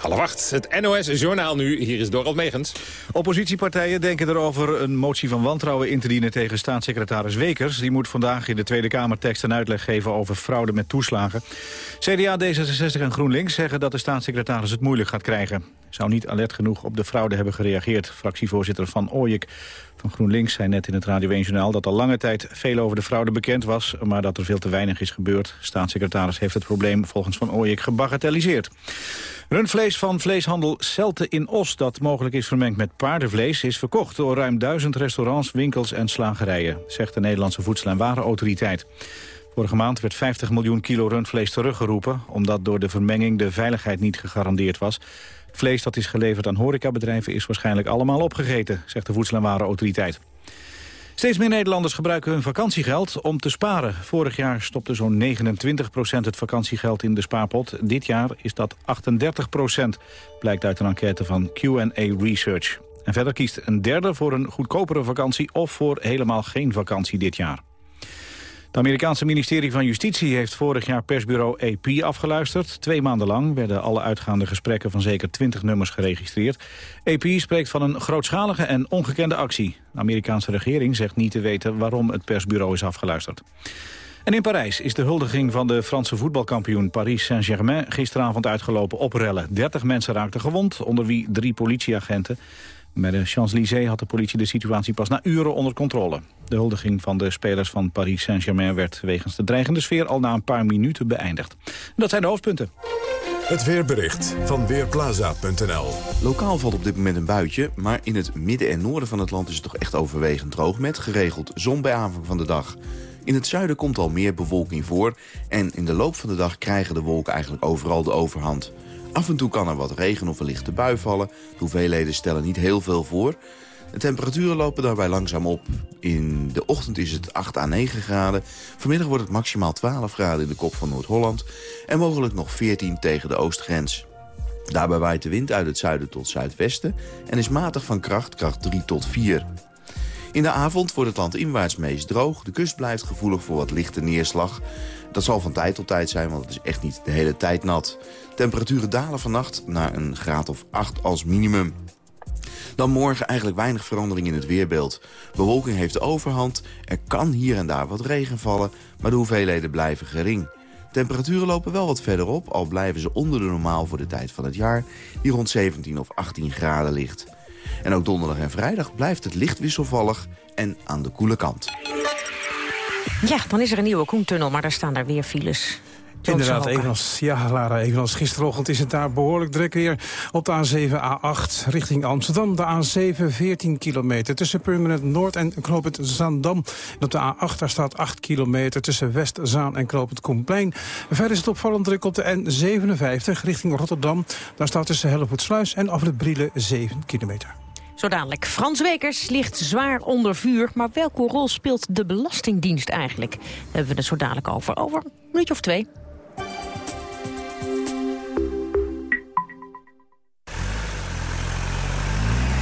Half acht, het NOS-journaal nu. Hier is Dorald Megens. Oppositiepartijen denken erover een motie van wantrouwen in te dienen tegen staatssecretaris Wekers. Die moet vandaag in de Tweede Kamer tekst en uitleg geven over fraude met toeslagen. CDA, D66 en GroenLinks zeggen dat de staatssecretaris het moeilijk gaat krijgen. Zou niet alert genoeg op de fraude hebben gereageerd. Fractievoorzitter Van Ooyek van GroenLinks zei net in het Radio 1-journaal... dat al lange tijd veel over de fraude bekend was... maar dat er veel te weinig is gebeurd. Staatssecretaris heeft het probleem volgens Van Ooyek gebagatelliseerd. Rundvlees van vleeshandel Celte in Os, dat mogelijk is vermengd met paardenvlees... is verkocht door ruim duizend restaurants, winkels en slagerijen... zegt de Nederlandse Voedsel- en Warenautoriteit. Vorige maand werd 50 miljoen kilo rundvlees teruggeroepen... omdat door de vermenging de veiligheid niet gegarandeerd was. Vlees dat is geleverd aan horecabedrijven is waarschijnlijk allemaal opgegeten... zegt de Voedsel- en Warenautoriteit. Steeds meer Nederlanders gebruiken hun vakantiegeld om te sparen. Vorig jaar stopte zo'n 29% het vakantiegeld in de spaarpot. Dit jaar is dat 38% blijkt uit een enquête van Q&A Research. En verder kiest een derde voor een goedkopere vakantie... of voor helemaal geen vakantie dit jaar. Het Amerikaanse ministerie van Justitie heeft vorig jaar persbureau AP afgeluisterd. Twee maanden lang werden alle uitgaande gesprekken van zeker 20 nummers geregistreerd. AP spreekt van een grootschalige en ongekende actie. De Amerikaanse regering zegt niet te weten waarom het persbureau is afgeluisterd. En in Parijs is de huldiging van de Franse voetbalkampioen Paris Saint-Germain gisteravond uitgelopen op rellen. 30 mensen raakten gewond, onder wie drie politieagenten. Bij de Champs-Élysées had de politie de situatie pas na uren onder controle. De huldiging van de spelers van Paris Saint-Germain werd wegens de dreigende sfeer al na een paar minuten beëindigd. Dat zijn de hoofdpunten. Het weerbericht van Weerplaza.nl Lokaal valt op dit moment een buitje, maar in het midden en noorden van het land is het toch echt overwegend droog met geregeld zon bij aanvang van de dag. In het zuiden komt al meer bewolking voor en in de loop van de dag krijgen de wolken eigenlijk overal de overhand. Af en toe kan er wat regen of een lichte bui vallen. De hoeveelheden stellen niet heel veel voor. De temperaturen lopen daarbij langzaam op. In de ochtend is het 8 à 9 graden. Vanmiddag wordt het maximaal 12 graden in de kop van Noord-Holland. En mogelijk nog 14 tegen de oostgrens. Daarbij waait de wind uit het zuiden tot zuidwesten... en is matig van kracht, kracht 3 tot 4. In de avond wordt het land inwaarts meest droog. De kust blijft gevoelig voor wat lichte neerslag. Dat zal van tijd tot tijd zijn, want het is echt niet de hele tijd nat. Temperaturen dalen vannacht naar een graad of 8 als minimum. Dan morgen eigenlijk weinig verandering in het weerbeeld. Bewolking heeft de overhand, er kan hier en daar wat regen vallen... maar de hoeveelheden blijven gering. Temperaturen lopen wel wat verder op, al blijven ze onder de normaal voor de tijd van het jaar... die rond 17 of 18 graden ligt. En ook donderdag en vrijdag blijft het licht wisselvallig en aan de koele kant. Ja, dan is er een nieuwe Koentunnel, maar daar staan daar weer files. Inderdaad, evenals, ja, Lara, evenals gisterochtend is het daar behoorlijk druk weer op de A7, A8 richting Amsterdam. De A7, 14 kilometer tussen Permanent Noord en Knoopend Zaandam. En op de A8 daar staat 8 kilometer tussen Westzaan en Knoopend Koenplein. Verder is het opvallend druk op de N57 richting Rotterdam. Daar staat tussen Hellevoetsluis en Afrit Brielen 7 kilometer. Zo dadelijk. Frans Wekers ligt zwaar onder vuur. Maar welke rol speelt de Belastingdienst eigenlijk? Daar hebben we het zo dadelijk over. Over een minuutje of twee.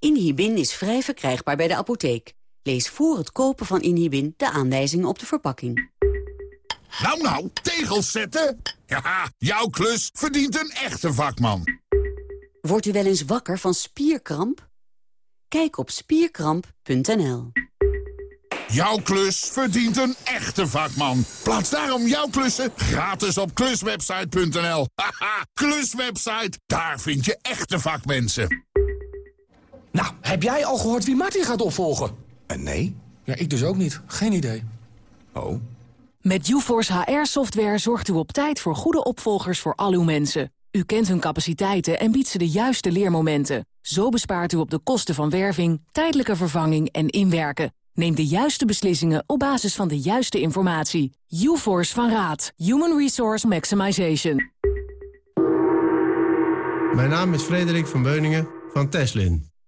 Inhibin is vrij verkrijgbaar bij de apotheek. Lees voor het kopen van Inhibin de aanwijzingen op de verpakking. Nou, nou, tegels zetten? Ja, jouw klus verdient een echte vakman. Wordt u wel eens wakker van spierkramp? Kijk op spierkramp.nl. Jouw klus verdient een echte vakman. Plaats daarom jouw klussen gratis op kluswebsite.nl. Haha, kluswebsite, daar vind je echte vakmensen. Nou, heb jij al gehoord wie Martin gaat opvolgen? nee. Ja, ik dus ook niet. Geen idee. Oh. Met UForce HR-software zorgt u op tijd voor goede opvolgers voor al uw mensen. U kent hun capaciteiten en biedt ze de juiste leermomenten. Zo bespaart u op de kosten van werving, tijdelijke vervanging en inwerken. Neem de juiste beslissingen op basis van de juiste informatie. UForce van Raad. Human Resource Maximization. Mijn naam is Frederik van Beuningen van Teslin.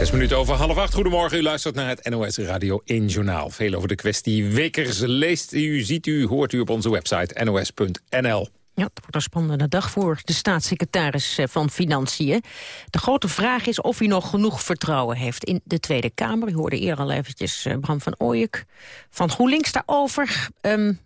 Zes minuten over half acht. Goedemorgen, u luistert naar het NOS Radio 1 Journaal. Veel over de kwestie Wekers leest u, ziet u, hoort u op onze website nos.nl. Ja, het wordt een spannende dag voor de staatssecretaris eh, van Financiën. De grote vraag is of hij nog genoeg vertrouwen heeft in de Tweede Kamer. U hoorde eerder al eventjes eh, Bram van Ooyek van GroenLinks daarover.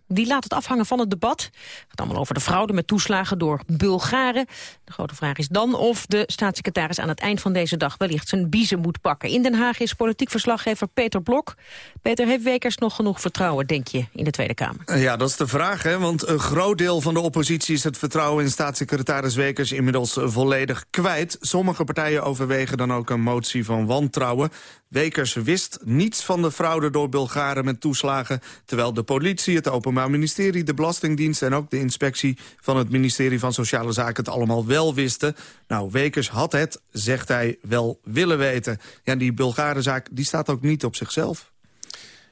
Die laat het afhangen van het debat. Het gaat allemaal over de fraude met toeslagen door Bulgaren. De grote vraag is dan of de staatssecretaris aan het eind van deze dag wellicht zijn biezen moet pakken. In Den Haag is politiek verslaggever Peter Blok. Peter, heeft Wekers nog genoeg vertrouwen, denk je, in de Tweede Kamer? Ja, dat is de vraag, hè? want een groot deel van de oppositie is het vertrouwen in staatssecretaris Wekers inmiddels volledig kwijt. Sommige partijen overwegen dan ook een motie van wantrouwen. Wekers wist niets van de fraude door Bulgaren met toeslagen... terwijl de politie, het Openbaar Ministerie, de Belastingdienst... en ook de inspectie van het ministerie van Sociale Zaken het allemaal wel wisten. Nou, Wekers had het, zegt hij, wel willen weten. Ja, die Bulgarenzaak die staat ook niet op zichzelf.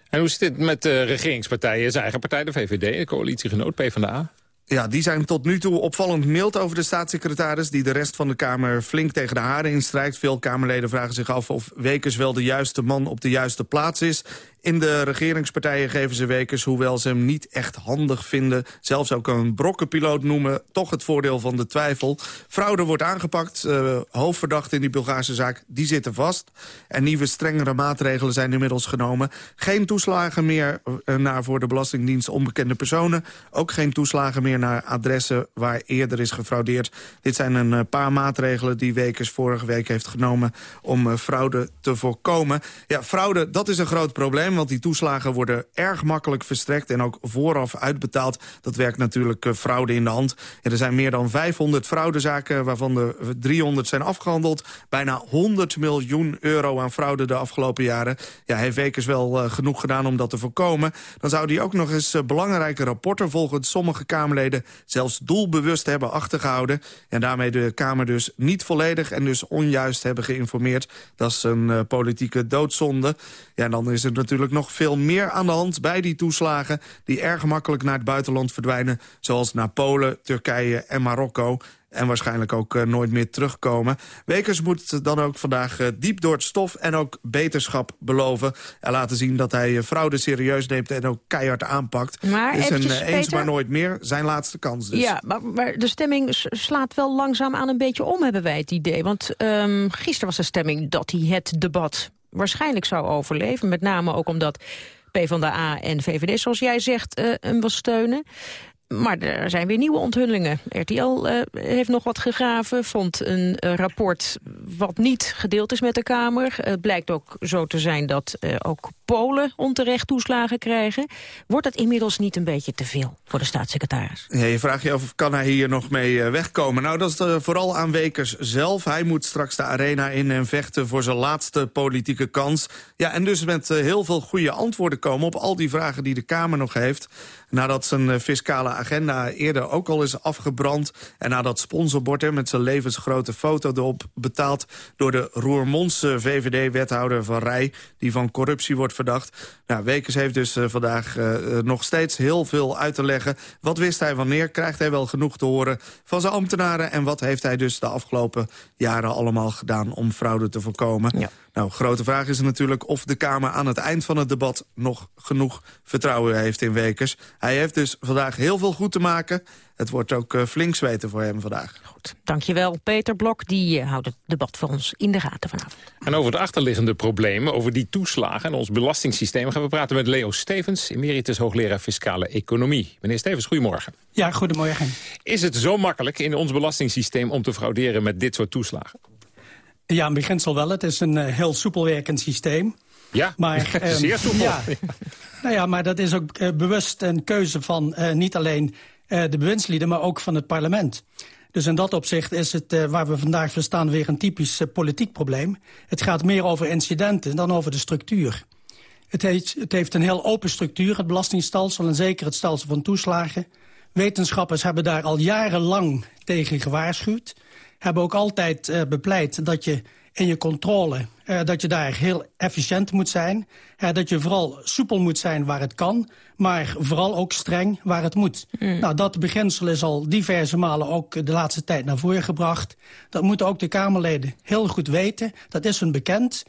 En hoe zit het met de regeringspartijen, zijn eigen partij, de VVD, de coalitiegenoot PvdA? Ja, die zijn tot nu toe opvallend mild over de staatssecretaris... die de rest van de Kamer flink tegen de haren instrijkt. Veel Kamerleden vragen zich af of Wekers wel de juiste man op de juiste plaats is. In de regeringspartijen geven ze Wekers, hoewel ze hem niet echt handig vinden... zelfs ook een brokkenpiloot noemen, toch het voordeel van de twijfel. Fraude wordt aangepakt, uh, hoofdverdachten in die Bulgaarse zaak, die zitten vast. En nieuwe strengere maatregelen zijn inmiddels genomen. Geen toeslagen meer uh, naar voor de Belastingdienst onbekende personen. Ook geen toeslagen meer naar adressen waar eerder is gefraudeerd. Dit zijn een uh, paar maatregelen die Wekers vorige week heeft genomen... om fraude te voorkomen. Ja, fraude, dat is een groot probleem want die toeslagen worden erg makkelijk verstrekt... en ook vooraf uitbetaald. Dat werkt natuurlijk uh, fraude in de hand. Er zijn meer dan 500 fraudezaken, waarvan er 300 zijn afgehandeld. Bijna 100 miljoen euro aan fraude de afgelopen jaren. Ja, heeft Wekers wel uh, genoeg gedaan om dat te voorkomen. Dan zou hij ook nog eens uh, belangrijke rapporten... volgens sommige Kamerleden zelfs doelbewust hebben achtergehouden. En daarmee de Kamer dus niet volledig en dus onjuist hebben geïnformeerd. Dat is een politieke doodzonde. Ja, en dan is het natuurlijk nog veel meer aan de hand bij die toeslagen... die erg makkelijk naar het buitenland verdwijnen... zoals naar Polen, Turkije en Marokko en waarschijnlijk ook uh, nooit meer terugkomen. Wekers moet dan ook vandaag uh, diep door het stof en ook beterschap beloven. En laten zien dat hij uh, fraude serieus neemt en ook keihard aanpakt. Maar is een eens Peter- maar nooit meer zijn laatste kans dus. Ja, maar, maar de stemming slaat wel langzaam aan een beetje om, hebben wij het idee. Want ehm, gisteren was de stemming dat hij het debat waarschijnlijk zou overleven. Met name ook omdat PvdA en VVD, zoals jij zegt, eh, hem wil steunen. Maar er zijn weer nieuwe onthullingen. RTL eh, heeft nog wat gegraven, vond een eh, rapport wat niet gedeeld is met de Kamer. Het blijkt ook zo te zijn dat eh, ook Polen onterecht toeslagen krijgen. Wordt het inmiddels niet een beetje te veel voor de staatssecretaris? Ja, je vraagt je af, of kan hij hier nog mee wegkomen? Nou, dat is vooral aan Wekers zelf. Hij moet straks de arena in en vechten voor zijn laatste politieke kans. Ja, en dus met heel veel goede antwoorden komen op al die vragen die de Kamer nog heeft. Nadat zijn eh, fiscale agenda eerder ook al is afgebrand... en na dat sponsorbord met zijn levensgrote foto erop betaald... door de Roermondse VVD-wethouder Van Rij... die van corruptie wordt verdacht. Nou, Wekers heeft dus uh, vandaag uh, nog steeds heel veel uit te leggen. Wat wist hij wanneer? Krijgt hij wel genoeg te horen van zijn ambtenaren? En wat heeft hij dus de afgelopen jaren allemaal gedaan... om fraude te voorkomen? Ja. Nou, grote vraag is natuurlijk of de Kamer aan het eind van het debat... nog genoeg vertrouwen heeft in Wekers. Hij heeft dus vandaag heel veel goed te maken. Het wordt ook uh, flink zweten voor hem vandaag. Goed, dankjewel Peter Blok. Die uh, houdt het debat voor ons in de gaten vanavond. En over de achterliggende problemen, over die toeslagen... en ons belastingssysteem gaan we praten met Leo Stevens... emeritus hoogleraar fiscale economie. Meneer Stevens, goedemorgen. Ja, goedemorgen. Is het zo makkelijk in ons belastingssysteem om te frauderen met dit soort toeslagen? Ja, in beginsel wel. Het is een uh, heel soepel werkend systeem. Ja, maar, um, zeer soepel. Ja, nou ja, maar dat is ook uh, bewust een keuze van uh, niet alleen de bewindslieden... maar ook van het parlement. Dus in dat opzicht is het, waar we vandaag voor staan... weer een typisch politiek probleem. Het gaat meer over incidenten dan over de structuur. Het heeft, het heeft een heel open structuur, het belastingstelsel... en zeker het stelsel van toeslagen. Wetenschappers hebben daar al jarenlang tegen gewaarschuwd hebben ook altijd uh, bepleit dat je in je controle... Uh, dat je daar heel efficiënt moet zijn. Uh, dat je vooral soepel moet zijn waar het kan... maar vooral ook streng waar het moet. Mm. Nou, dat beginsel is al diverse malen ook de laatste tijd naar voren gebracht. Dat moeten ook de Kamerleden heel goed weten. Dat is hun bekend.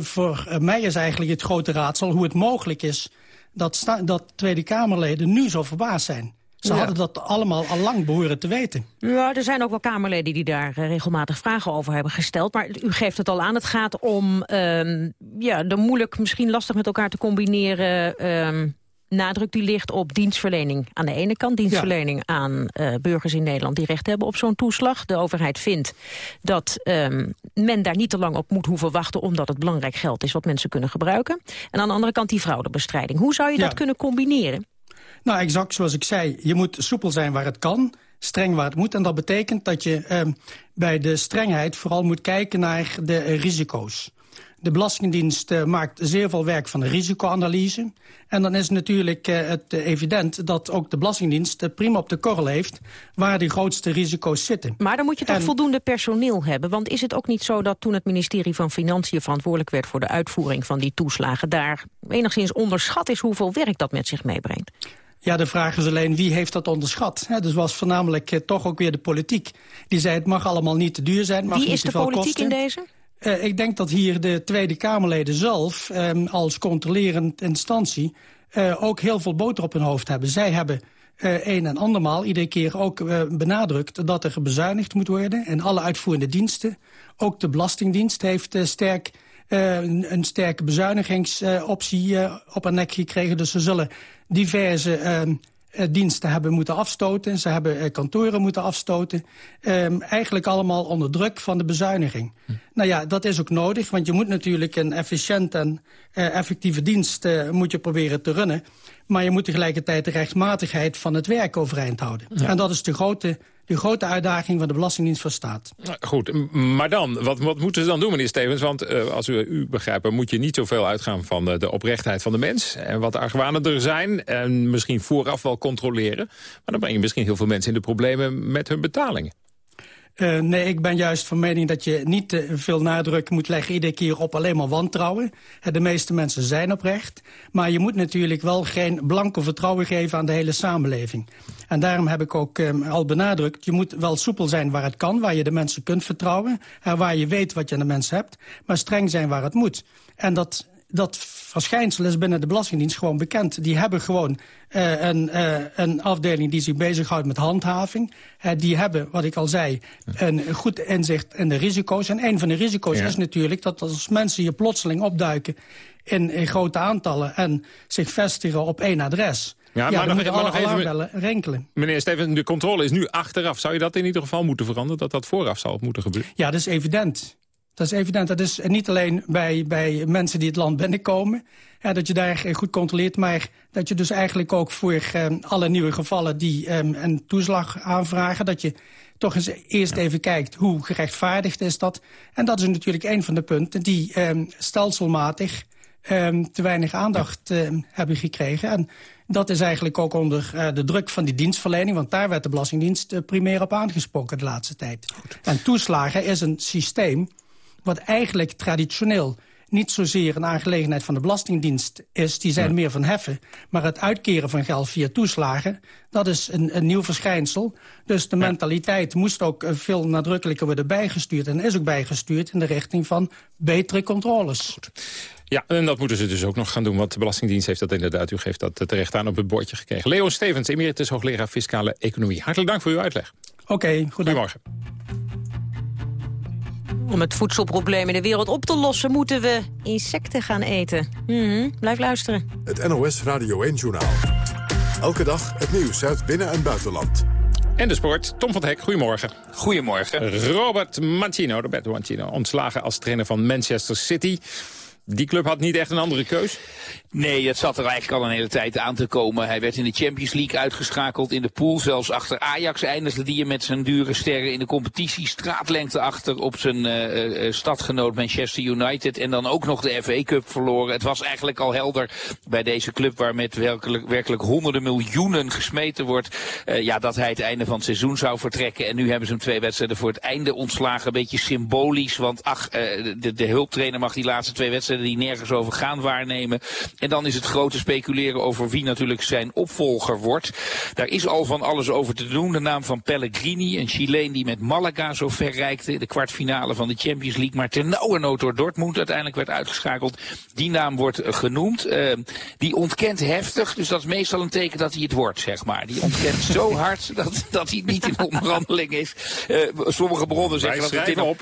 voor mij is eigenlijk het grote raadsel hoe het mogelijk is... dat, dat Tweede Kamerleden nu zo verbaasd zijn. Ze ja. hadden dat allemaal al lang behoren te weten. Ja, er zijn ook wel Kamerleden die daar uh, regelmatig vragen over hebben gesteld. Maar u geeft het al aan. Het gaat om uh, ja, de moeilijk, misschien lastig met elkaar te combineren... Uh, nadruk die ligt op dienstverlening aan de ene kant. Dienstverlening ja. aan uh, burgers in Nederland die recht hebben op zo'n toeslag. De overheid vindt dat um, men daar niet te lang op moet hoeven wachten... omdat het belangrijk geld is wat mensen kunnen gebruiken. En aan de andere kant die fraudebestrijding. Hoe zou je ja. dat kunnen combineren? Nou, exact zoals ik zei. Je moet soepel zijn waar het kan, streng waar het moet. En dat betekent dat je eh, bij de strengheid vooral moet kijken naar de risico's. De Belastingdienst uh, maakt zeer veel werk van de risicoanalyse. En dan is natuurlijk uh, het evident dat ook de Belastingdienst prima op de korrel heeft... waar de grootste risico's zitten. Maar dan moet je toch en... voldoende personeel hebben? Want is het ook niet zo dat toen het ministerie van Financiën verantwoordelijk werd... voor de uitvoering van die toeslagen... daar enigszins onderschat is hoeveel werk dat met zich meebrengt? Ja, de vraag is alleen wie heeft dat onderschat. He, dus was voornamelijk eh, toch ook weer de politiek. Die zei het mag allemaal niet te duur zijn. Mag wie niet is te de veel politiek kosten. in deze? Uh, ik denk dat hier de Tweede Kamerleden zelf um, als controlerend instantie... Uh, ook heel veel boter op hun hoofd hebben. Zij hebben uh, een en andermaal iedere keer ook uh, benadrukt... dat er bezuinigd moet worden en alle uitvoerende diensten. Ook de Belastingdienst heeft uh, sterk... Een, een sterke bezuinigingsoptie op haar nek gekregen. Dus ze zullen diverse uh, uh, diensten hebben moeten afstoten. Ze hebben uh, kantoren moeten afstoten. Um, eigenlijk allemaal onder druk van de bezuiniging. Hm. Nou ja, dat is ook nodig, want je moet natuurlijk een efficiënt en uh, effectieve dienst uh, moet je proberen te runnen. Maar je moet tegelijkertijd de rechtmatigheid van het werk overeind houden. Ja. En dat is de grote de grote uitdaging van de Belastingdienst voor staat. Goed, maar dan, wat, wat moeten ze dan doen, meneer Stevens? Want uh, als u, u begrijpt, moet je niet zoveel uitgaan van de, de oprechtheid van de mens. En wat argwanen er zijn. En misschien vooraf wel controleren. Maar dan breng je misschien heel veel mensen in de problemen met hun betalingen. Uh, nee, ik ben juist van mening dat je niet te veel nadruk moet leggen... iedere keer op alleen maar wantrouwen. De meeste mensen zijn oprecht. Maar je moet natuurlijk wel geen blanco vertrouwen geven aan de hele samenleving. En daarom heb ik ook um, al benadrukt... je moet wel soepel zijn waar het kan, waar je de mensen kunt vertrouwen... en waar je weet wat je aan de mensen hebt, maar streng zijn waar het moet. En dat dat verschijnsel is binnen de Belastingdienst gewoon bekend. Die hebben gewoon uh, een, uh, een afdeling die zich bezighoudt met handhaving. Uh, die hebben, wat ik al zei, een goed inzicht in de risico's. En een van de risico's ja. is natuurlijk dat als mensen hier plotseling opduiken... In, in grote aantallen en zich vestigen op één adres... Ja, ja, maar nog, maar nog even, renkelen. Meneer Steven, de controle is nu achteraf. Zou je dat in ieder geval moeten veranderen? Dat dat vooraf zou moeten gebeuren? Ja, dat is evident. Dat is evident. Dat is niet alleen bij, bij mensen die het land binnenkomen... Ja, dat je daar goed controleert... maar dat je dus eigenlijk ook voor eh, alle nieuwe gevallen... die eh, een toeslag aanvragen... dat je toch eens eerst ja. even kijkt hoe gerechtvaardigd is dat. En dat is natuurlijk een van de punten die eh, stelselmatig... ehm, te weinig aandacht ehm, hebben gekregen. En dat is eigenlijk ook onder eh, de druk van die dienstverlening... want daar werd de Belastingdienst uh, primair op aangesproken de laatste tijd. En toeslagen is een systeem wat eigenlijk traditioneel niet zozeer een aangelegenheid van de Belastingdienst is. Die zijn meer van heffen. Maar het uitkeren van geld via toeslagen, dat is een, een nieuw verschijnsel. Dus de mentaliteit moest ook eh, veel nadrukkelijker worden bijgestuurd. En is ook bijgestuurd in de richting van betere controles. Ja, en dat moeten ze dus ook nog gaan doen. Want de Belastingdienst heeft dat inderdaad, u geeft dat terecht aan op het bordje gekregen. Leo Stevens, emeritus hoogleraar Fiscale Economie. Hartelijk dank voor uw uitleg. Oké, okay, goedemorgen. Om het voedselprobleem in de wereld op te lossen... moeten we insecten gaan eten. Mm Blijf luisteren. Het NOS Radio 1-journaal. Elke dag het nieuws uit binnen- en buitenland. En de sport, Tom van Hek, goedemorgen. Goedemorgen. Robert Mancino, Roberto Mancino, ontslagen als trainer van Manchester City. Die club had niet echt een andere keus? Nee, het zat er eigenlijk al een hele tijd aan te komen. Hij werd in de Champions League uitgeschakeld in de pool. Zelfs achter Ajax eindigde die met zijn dure sterren in de competitie. Straatlengte achter op zijn uh, stadgenoot Manchester United. En dan ook nog de FA Cup verloren. Het was eigenlijk al helder bij deze club waar met werkelijk, werkelijk honderden miljoenen gesmeten wordt. Ja, dat hij het einde van het seizoen zou vertrekken. En nu hebben ze hem twee wedstrijden voor het einde ontslagen. Een beetje symbolisch, want ach, de, de hulptrainer mag die laatste twee wedstrijden die nergens over gaan waarnemen. En dan is het grote speculeren over wie natuurlijk zijn opvolger wordt. Daar is al van alles over te doen. De naam van Pellegrini, een Chileen die met Malaga zo ver reikte. De kwartfinale van de Champions League. Maar ter nood door Dortmund uiteindelijk werd uitgeschakeld. Die naam wordt genoemd. Uh, die ontkent heftig. Dus dat is meestal een teken dat hij het wordt, zeg maar. Die ontkent zo hard dat, dat hij niet in onderhandeling is. Uh, sommige bronnen zeggen dat het in, op.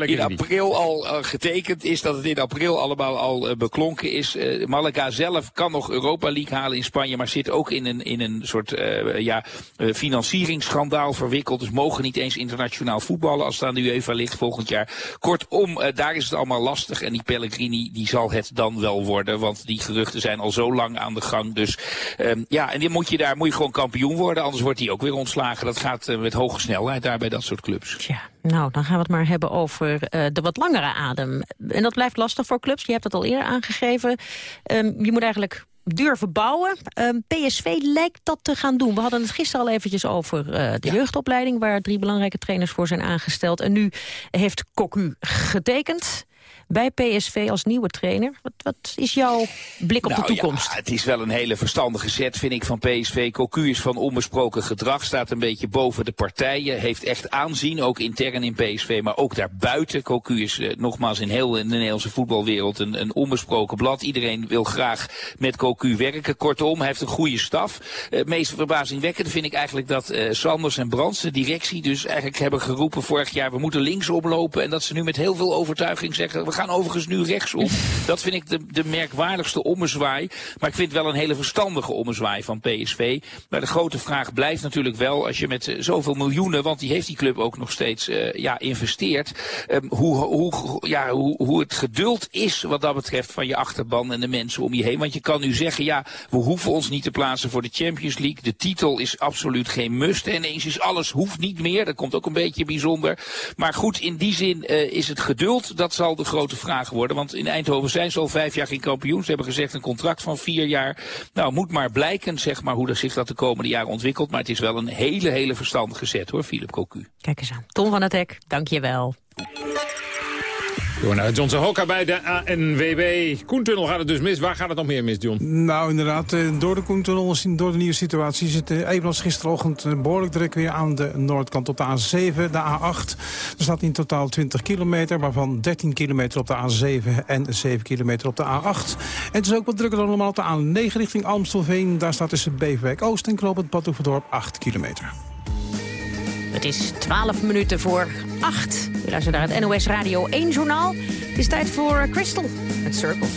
in april al uh, getekend is. Dat het in april allemaal al beklonken is. Malaga zelf kan nog Europa League halen in Spanje, maar zit ook in een, in een soort uh, ja, financieringsschandaal verwikkeld. Dus mogen niet eens internationaal voetballen als het aan de UEFA ligt volgend jaar. Kortom, daar is het allemaal lastig. En die Pellegrini die zal het dan wel worden, want die geruchten zijn al zo lang aan de gang. Dus um, ja, en dan moet je daar moet je gewoon kampioen worden, anders wordt hij ook weer ontslagen. Dat gaat met hoge snelheid daar bij dat soort clubs. Ja, nou, dan gaan we het maar hebben over de wat langere adem. En dat blijft lastig voor clubs, je hebt het al eerder aangegeven. Um, je moet eigenlijk durven bouwen. Um, PSV lijkt dat te gaan doen. We hadden het gisteren al eventjes over uh, de ja. jeugdopleiding... waar drie belangrijke trainers voor zijn aangesteld. En nu heeft Cocu getekend bij PSV als nieuwe trainer. Wat, wat is jouw blik op nou, de toekomst? Ja, het is wel een hele verstandige zet, vind ik, van PSV. Cocu is van onbesproken gedrag, staat een beetje boven de partijen. Heeft echt aanzien, ook intern in PSV, maar ook daarbuiten. Cocu is uh, nogmaals in heel in de Nederlandse voetbalwereld een, een onbesproken blad. Iedereen wil graag met Cocu werken. Kortom, hij heeft een goede staf. Het uh, meest verbazingwekkende vind ik eigenlijk dat uh, Sanders en Brands, de directie, dus eigenlijk hebben geroepen vorig jaar, we moeten links oplopen. En dat ze nu met heel veel overtuiging zeggen, we gaan overigens nu rechtsom. Dat vind ik de, de merkwaardigste ommezwaai. Maar ik vind wel een hele verstandige ommezwaai van PSV. Maar de grote vraag blijft natuurlijk wel, als je met uh, zoveel miljoenen, want die heeft die club ook nog steeds uh, ja, investeert, um, hoe, hoe, ja, hoe, hoe het geduld is wat dat betreft van je achterban en de mensen om je heen. Want je kan nu zeggen, ja, we hoeven ons niet te plaatsen voor de Champions League. De titel is absoluut geen must. En ineens is alles, hoeft niet meer. Dat komt ook een beetje bijzonder. Maar goed, in die zin uh, is het geduld, dat zal de grote vraag worden. Want in Eindhoven zijn ze al vijf jaar geen kampioen. Ze hebben gezegd een contract van vier jaar. Nou, moet maar blijken, zeg maar, hoe zich dat de komende jaren ontwikkelt. Maar het is wel een hele, hele verstandige zet, hoor, Philip Cocu. Kijk eens aan. Tom van het Hek, dank je wel. Door naar Johnson Hokka bij de ANWB. Koentunnel gaat het dus mis. Waar gaat het nog meer mis, John? Nou, inderdaad, door de Koentunnel, door de nieuwe situatie... het evenals gisterochtend behoorlijk druk weer aan de noordkant op de A7, de A8. Er staat in totaal 20 kilometer, waarvan 13 kilometer op de A7 en 7 kilometer op de A8. En het is ook wat drukker dan normaal op de A9 richting Amstelveen. Daar staat tussen Beverwijk Oost en Knoop het Badhoevedorp 8 kilometer. Het is 12 minuten voor 8. We luisteren naar het NOS Radio 1 journaal. Het is tijd voor Crystal met Circles.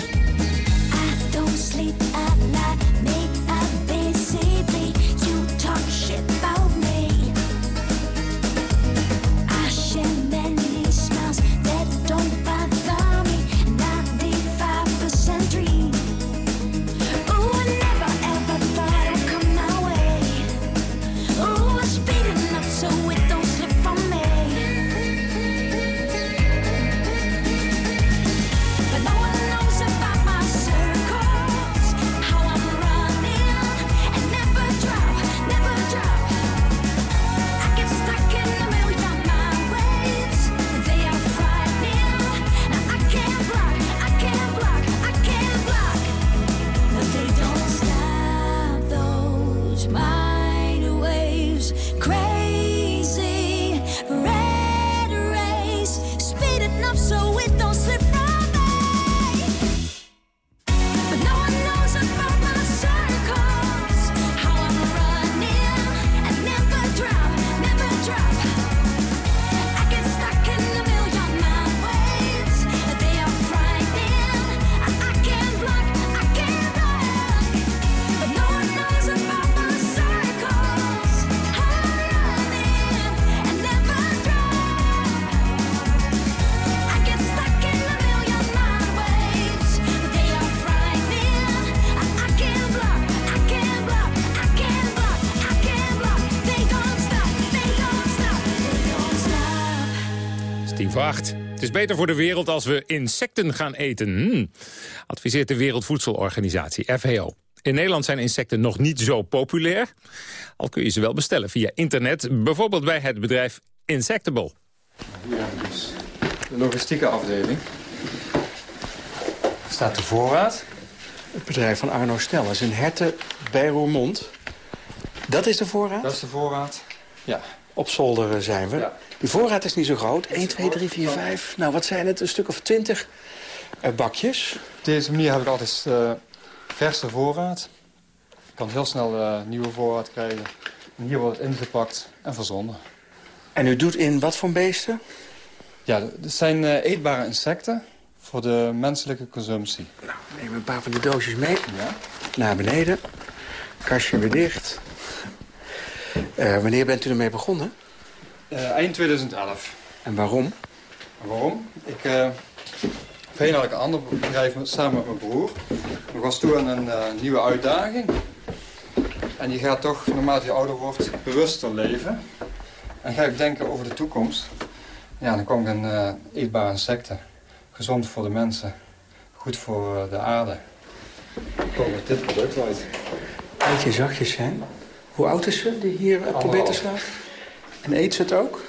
Is beter voor de wereld als we insecten gaan eten. Hm. Adviseert de Wereldvoedselorganisatie, FAO. In Nederland zijn insecten nog niet zo populair. Al kun je ze wel bestellen via internet. Bijvoorbeeld bij het bedrijf Insectable. Hier hebben we dus de logistieke afdeling. Er staat de voorraad. Het bedrijf van Arno Stel is in Herten bij Roermond. Dat is de voorraad? Dat is de voorraad. Ja. Op zolder zijn we. Die voorraad is niet zo groot. 1, 2, 3, 4, 5. Nou, wat zijn het? Een stuk of 20 uh, bakjes. Op deze manier heb ik altijd uh, verse voorraad. Ik kan heel snel uh, nieuwe voorraad krijgen. En hier wordt het ingepakt en verzonden. En u doet in wat voor beesten? Ja, dit zijn uh, eetbare insecten voor de menselijke consumptie. Nou, neem een paar van die doosjes mee. Ja. Naar beneden. Kastje weer dicht. Uh, wanneer bent u ermee begonnen? Uh, eind 2011. En waarom? En waarom? Ik, uh, voorheen had ik een ander bedrijf samen met mijn broer. Ik was toen aan een uh, nieuwe uitdaging. En je gaat toch, naarmate je ouder wordt, bewuster leven. En ga ik denken over de toekomst. Ja, dan kwam ik een uh, eetbare insecten. Gezond voor de mensen. Goed voor uh, de aarde. Dan kwam met dit product uit. Beetje zachtjes zijn. Hoe oud is ze, die hier uh, probeert te slaan? En eet ze het ook?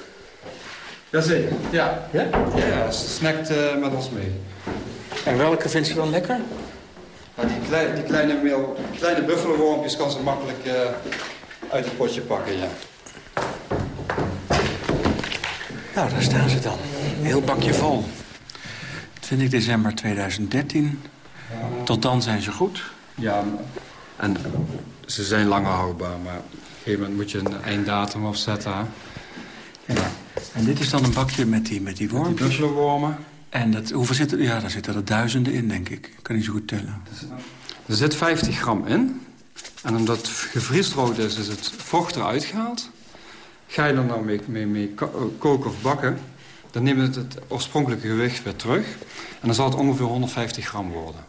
Jazeker, ja. Ja? Ja, ja ze snackt uh, met ons mee. En welke vindt ze dan lekker? Nou, die, klei, die kleine, meel, kleine buffelwormpjes kan ze makkelijk uh, uit het potje pakken, ja. Nou, daar staan ze dan. Een heel bakje vol. 20 december 2013. Tot dan zijn ze goed. Ja, en ze zijn langer houdbaar, maar gegeven moment moet je een einddatum opzetten. Ja. En dit is dan een bakje met die, met die wormpjes? Die wormen. En dat, hoeveel zitten er? Ja, daar zitten er duizenden in, denk ik. Ik kan niet zo goed tellen. Er zit 50 gram in. En omdat het gevriesdroogd is, is het vocht eruit gehaald. Ga je er nou mee, mee, mee koken of bakken... dan neemt het het oorspronkelijke gewicht weer terug. En dan zal het ongeveer 150 gram worden.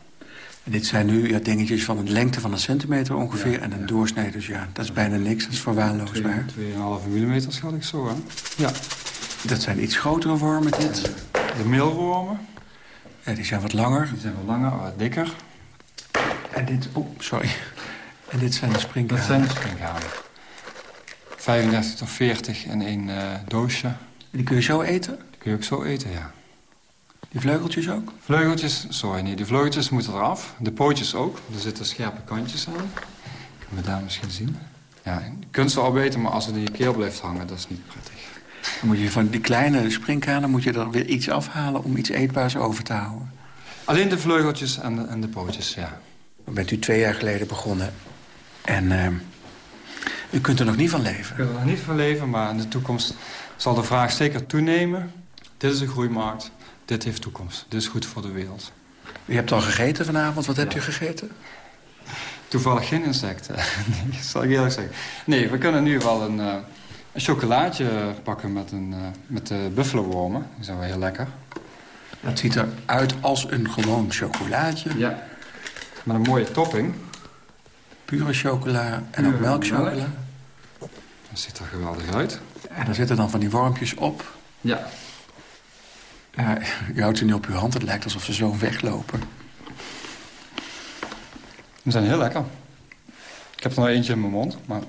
En dit zijn nu ja, dingetjes van een lengte van een centimeter ongeveer... Ja, en een ja. doorsnede, dus ja, dat is bijna niks. Dat is verwaarloosbaar. 2,5 mm schat ik zo, hè? Ja. Dat zijn iets grotere wormen, dit. De meelwormen. Ja, die zijn wat langer. Die zijn wat langer, wat dikker. En dit... Oh, sorry. En dit zijn de sprinkhanen. Dat zijn de sprinkhanen. 35 tot 40 in één uh, doosje. En die kun je zo eten? Die kun je ook zo eten, ja. Die vleugeltjes ook? Vleugeltjes, sorry, nee. Die vleugeltjes moeten eraf. De pootjes ook. Er zitten scherpe kantjes aan. Kunnen we daar misschien zien. Ja, je kunt ze al weten, maar als het in je keel blijft hangen, dat is niet prettig. Dan moet je van die kleine sprinkhanen moet je er weer iets afhalen om iets eetbaars over te houden. Alleen de vleugeltjes en de, en de pootjes, ja. Bent u twee jaar geleden begonnen. En uh, u kunt er nog niet van leven. Ik kunt er nog niet van leven, maar in de toekomst zal de vraag zeker toenemen. Dit is een groeimarkt. Dit heeft toekomst. Dit is goed voor de wereld. U hebt al gegeten vanavond. Wat hebt ja. u gegeten? Toevallig geen insecten. nee, zal ik eerlijk zeggen. Nee, we kunnen nu wel een, uh, een chocolaatje pakken met, een, uh, met de buffalowormen. Die zijn wel heel lekker. Dat ziet eruit als een gewoon chocolaatje. Ja, met een mooie topping. Pure chocola en Pure ook melkchocola. Melk. Dat ziet er geweldig uit. En er zitten dan van die wormpjes op. Ja. Ja, u houdt ze niet op uw hand. Het lijkt alsof ze zo weglopen. Ze zijn heel lekker. Ik heb er nog eentje in mijn mond, maar...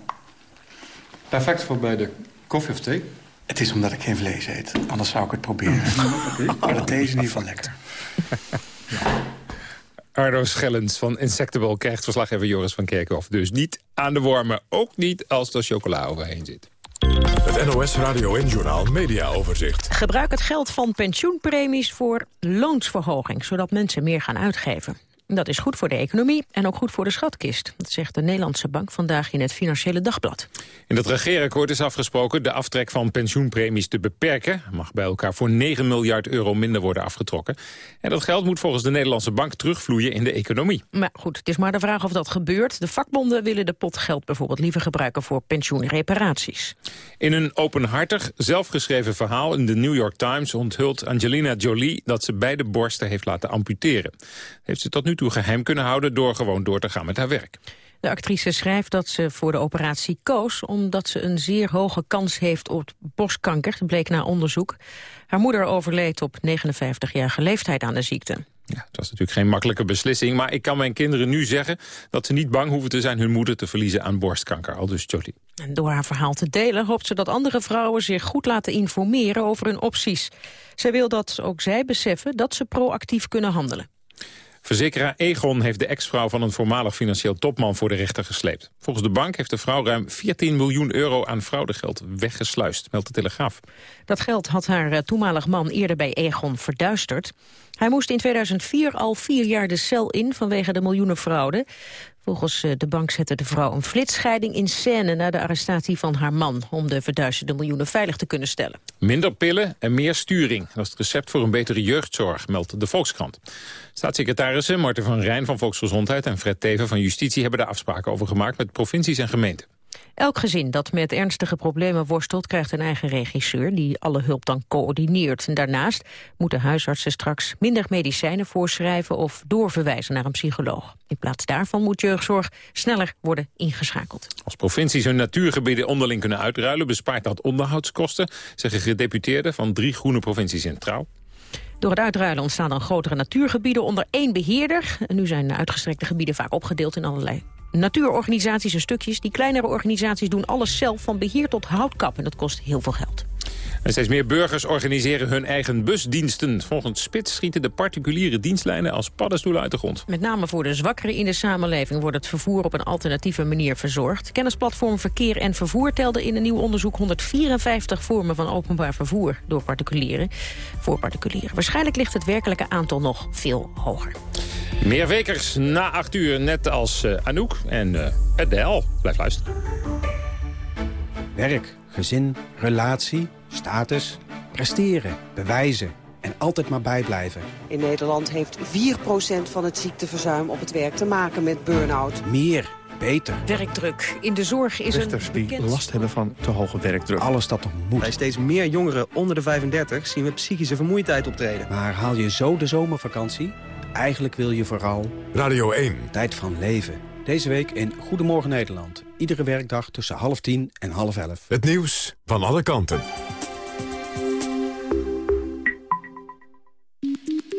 Perfect voor bij de koffie of thee. Het is omdat ik geen vlees eet. Anders zou ik het proberen. okay. Maar thee is in ieder geval lekker. Arno Schellens van Insectable krijgt verslaggever Joris van Kerkhoff. Dus niet aan de wormen, ook niet als er chocola overheen zit. NOS Radio en Journaal Media Overzicht. Gebruik het geld van pensioenpremies voor loonsverhoging, zodat mensen meer gaan uitgeven. Dat is goed voor de economie en ook goed voor de schatkist. Dat zegt de Nederlandse Bank vandaag in het Financiële Dagblad. In het regeerakkoord is afgesproken de aftrek van pensioenpremies te beperken. Er mag bij elkaar voor 9 miljard euro minder worden afgetrokken. En dat geld moet volgens de Nederlandse Bank terugvloeien in de economie. Maar goed, het is maar de vraag of dat gebeurt. De vakbonden willen de pot geld bijvoorbeeld liever gebruiken voor pensioenreparaties. In een openhartig, zelfgeschreven verhaal in de New York Times onthult Angelina Jolie dat ze beide borsten heeft laten amputeren. Heeft ze tot nu toe geheim kunnen houden door gewoon door te gaan met haar werk. De actrice schrijft dat ze voor de operatie koos... omdat ze een zeer hoge kans heeft op borstkanker, dat bleek na onderzoek. Haar moeder overleed op 59-jarige leeftijd aan de ziekte. Ja, het was natuurlijk geen makkelijke beslissing, maar ik kan mijn kinderen nu zeggen... dat ze niet bang hoeven te zijn hun moeder te verliezen aan borstkanker. Aldus Jolie. En door haar verhaal te delen hoopt ze dat andere vrouwen zich goed laten informeren over hun opties. Zij wil dat ook zij beseffen dat ze proactief kunnen handelen. Verzekeraar Egon heeft de ex-vrouw van een voormalig financieel topman voor de rechter gesleept. Volgens de bank heeft de vrouw ruim 14 miljoen euro aan fraudegeld weggesluist, meldt de Telegraaf. Dat geld had haar eh, toenmalig man eerder bij Egon verduisterd. Hij moest in 2004 al vier jaar de cel in vanwege de miljoenenfraude. Volgens eh, de bank zette de vrouw een flitsscheiding in scène... na de arrestatie van haar man... om de verduisterde miljoenen veilig te kunnen stellen. Minder pillen en meer sturing. Dat is het recept voor een betere jeugdzorg, meldt de Volkskrant. Staatssecretarissen Marten van Rijn van Volksgezondheid... en Fred Teven van Justitie hebben daar afspraken over gemaakt... met provincies en gemeenten. Elk gezin dat met ernstige problemen worstelt... krijgt een eigen regisseur die alle hulp dan coördineert. En daarnaast moeten huisartsen straks minder medicijnen voorschrijven... of doorverwijzen naar een psycholoog. In plaats daarvan moet jeugdzorg sneller worden ingeschakeld. Als provincies hun natuurgebieden onderling kunnen uitruilen... bespaart dat onderhoudskosten, zeggen gedeputeerden... van drie groene provincies in trouw. Door het uitruilen ontstaan dan grotere natuurgebieden onder één beheerder. En nu zijn de uitgestrekte gebieden vaak opgedeeld in allerlei natuurorganisaties en stukjes. Die kleinere organisaties doen alles zelf, van beheer tot houtkap. En dat kost heel veel geld. En steeds meer burgers organiseren hun eigen busdiensten. Volgens Spits schieten de particuliere dienstlijnen als paddenstoelen uit de grond. Met name voor de zwakkeren in de samenleving wordt het vervoer op een alternatieve manier verzorgd. Kennisplatform Verkeer en Vervoer telde in een nieuw onderzoek 154 vormen van openbaar vervoer door particulieren. Voor particulieren. Waarschijnlijk ligt het werkelijke aantal nog veel hoger. Meer wekers na acht uur, net als uh, Anouk en uh, Adele. Blijf luisteren. Werk, gezin, relatie, status, presteren, bewijzen en altijd maar bijblijven. In Nederland heeft 4% van het ziekteverzuim op het werk te maken met burn-out. Meer, beter. Werkdruk. In de zorg is Rechters een die bekend... last hebben van te hoge werkdruk. Alles dat nog moet. Bij steeds meer jongeren onder de 35 zien we psychische vermoeidheid optreden. Maar haal je zo de zomervakantie? Eigenlijk wil je vooral... Radio 1. Tijd van leven. Deze week in Goedemorgen Nederland. Iedere werkdag tussen half tien en half elf. Het nieuws van alle kanten.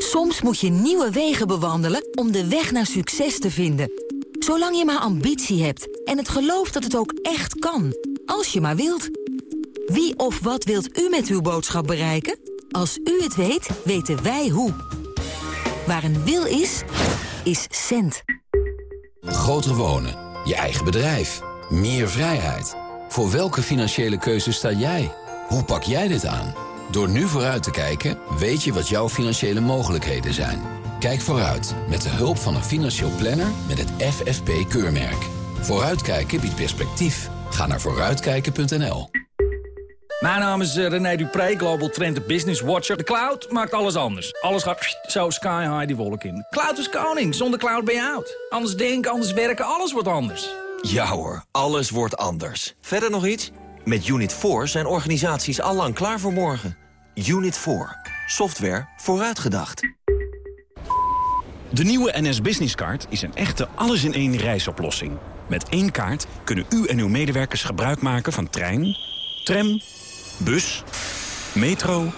Soms moet je nieuwe wegen bewandelen om de weg naar succes te vinden. Zolang je maar ambitie hebt en het geloof dat het ook echt kan. Als je maar wilt. Wie of wat wilt u met uw boodschap bereiken? Als u het weet, weten wij hoe. Waar een wil is, is cent. Groter wonen, je eigen bedrijf, meer vrijheid. Voor welke financiële keuze sta jij? Hoe pak jij dit aan? Door nu vooruit te kijken, weet je wat jouw financiële mogelijkheden zijn. Kijk vooruit met de hulp van een financieel planner met het FFP-keurmerk. Vooruitkijken biedt perspectief. Ga naar vooruitkijken.nl. Mijn naam is eh, René Dupré, Global Trend Business Watcher. De cloud maakt alles anders. Alles gaat zo sky high die wolk in. Cloud is koning, zonder cloud ben je out. Anders denken, anders werken, alles wordt anders. Ja hoor, alles wordt anders. Verder nog iets? Met Unit 4 zijn organisaties allang klaar voor morgen. Unit 4. Software vooruitgedacht. De nieuwe NS Business Card is een echte alles-in-één reisoplossing. Met één kaart kunnen u en uw medewerkers gebruik maken van trein, tram, bus, metro,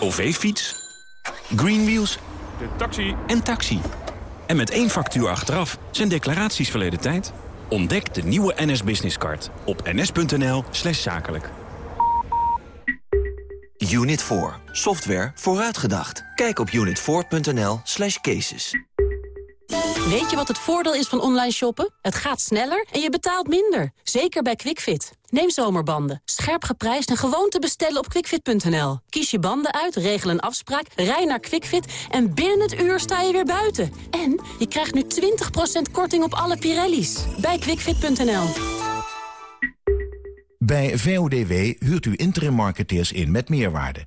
OV-fiets, Greenwheels De taxi. en taxi. En met één factuur achteraf zijn declaraties verleden tijd. Ontdek de nieuwe NS Business Card op ns.nl slash zakelijk. Unit 4. Software vooruitgedacht. Kijk op unit4.nl slash cases. Weet je wat het voordeel is van online shoppen? Het gaat sneller en je betaalt minder. Zeker bij QuickFit. Neem zomerbanden. Scherp geprijsd en gewoon te bestellen op quickfit.nl. Kies je banden uit, regel een afspraak, rij naar QuickFit... en binnen het uur sta je weer buiten. En je krijgt nu 20% korting op alle Pirelli's. Bij quickfit.nl. Bij VODW huurt u interim marketeers in met meerwaarde.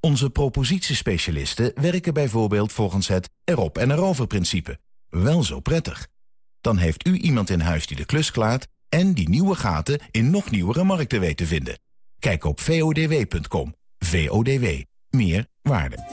Onze propositiespecialisten werken bijvoorbeeld volgens het erop en erover principe. Wel zo prettig. Dan heeft u iemand in huis die de klus klaart... en die nieuwe gaten in nog nieuwere markten weet te vinden. Kijk op vodw.com. VODW. Meer waarde.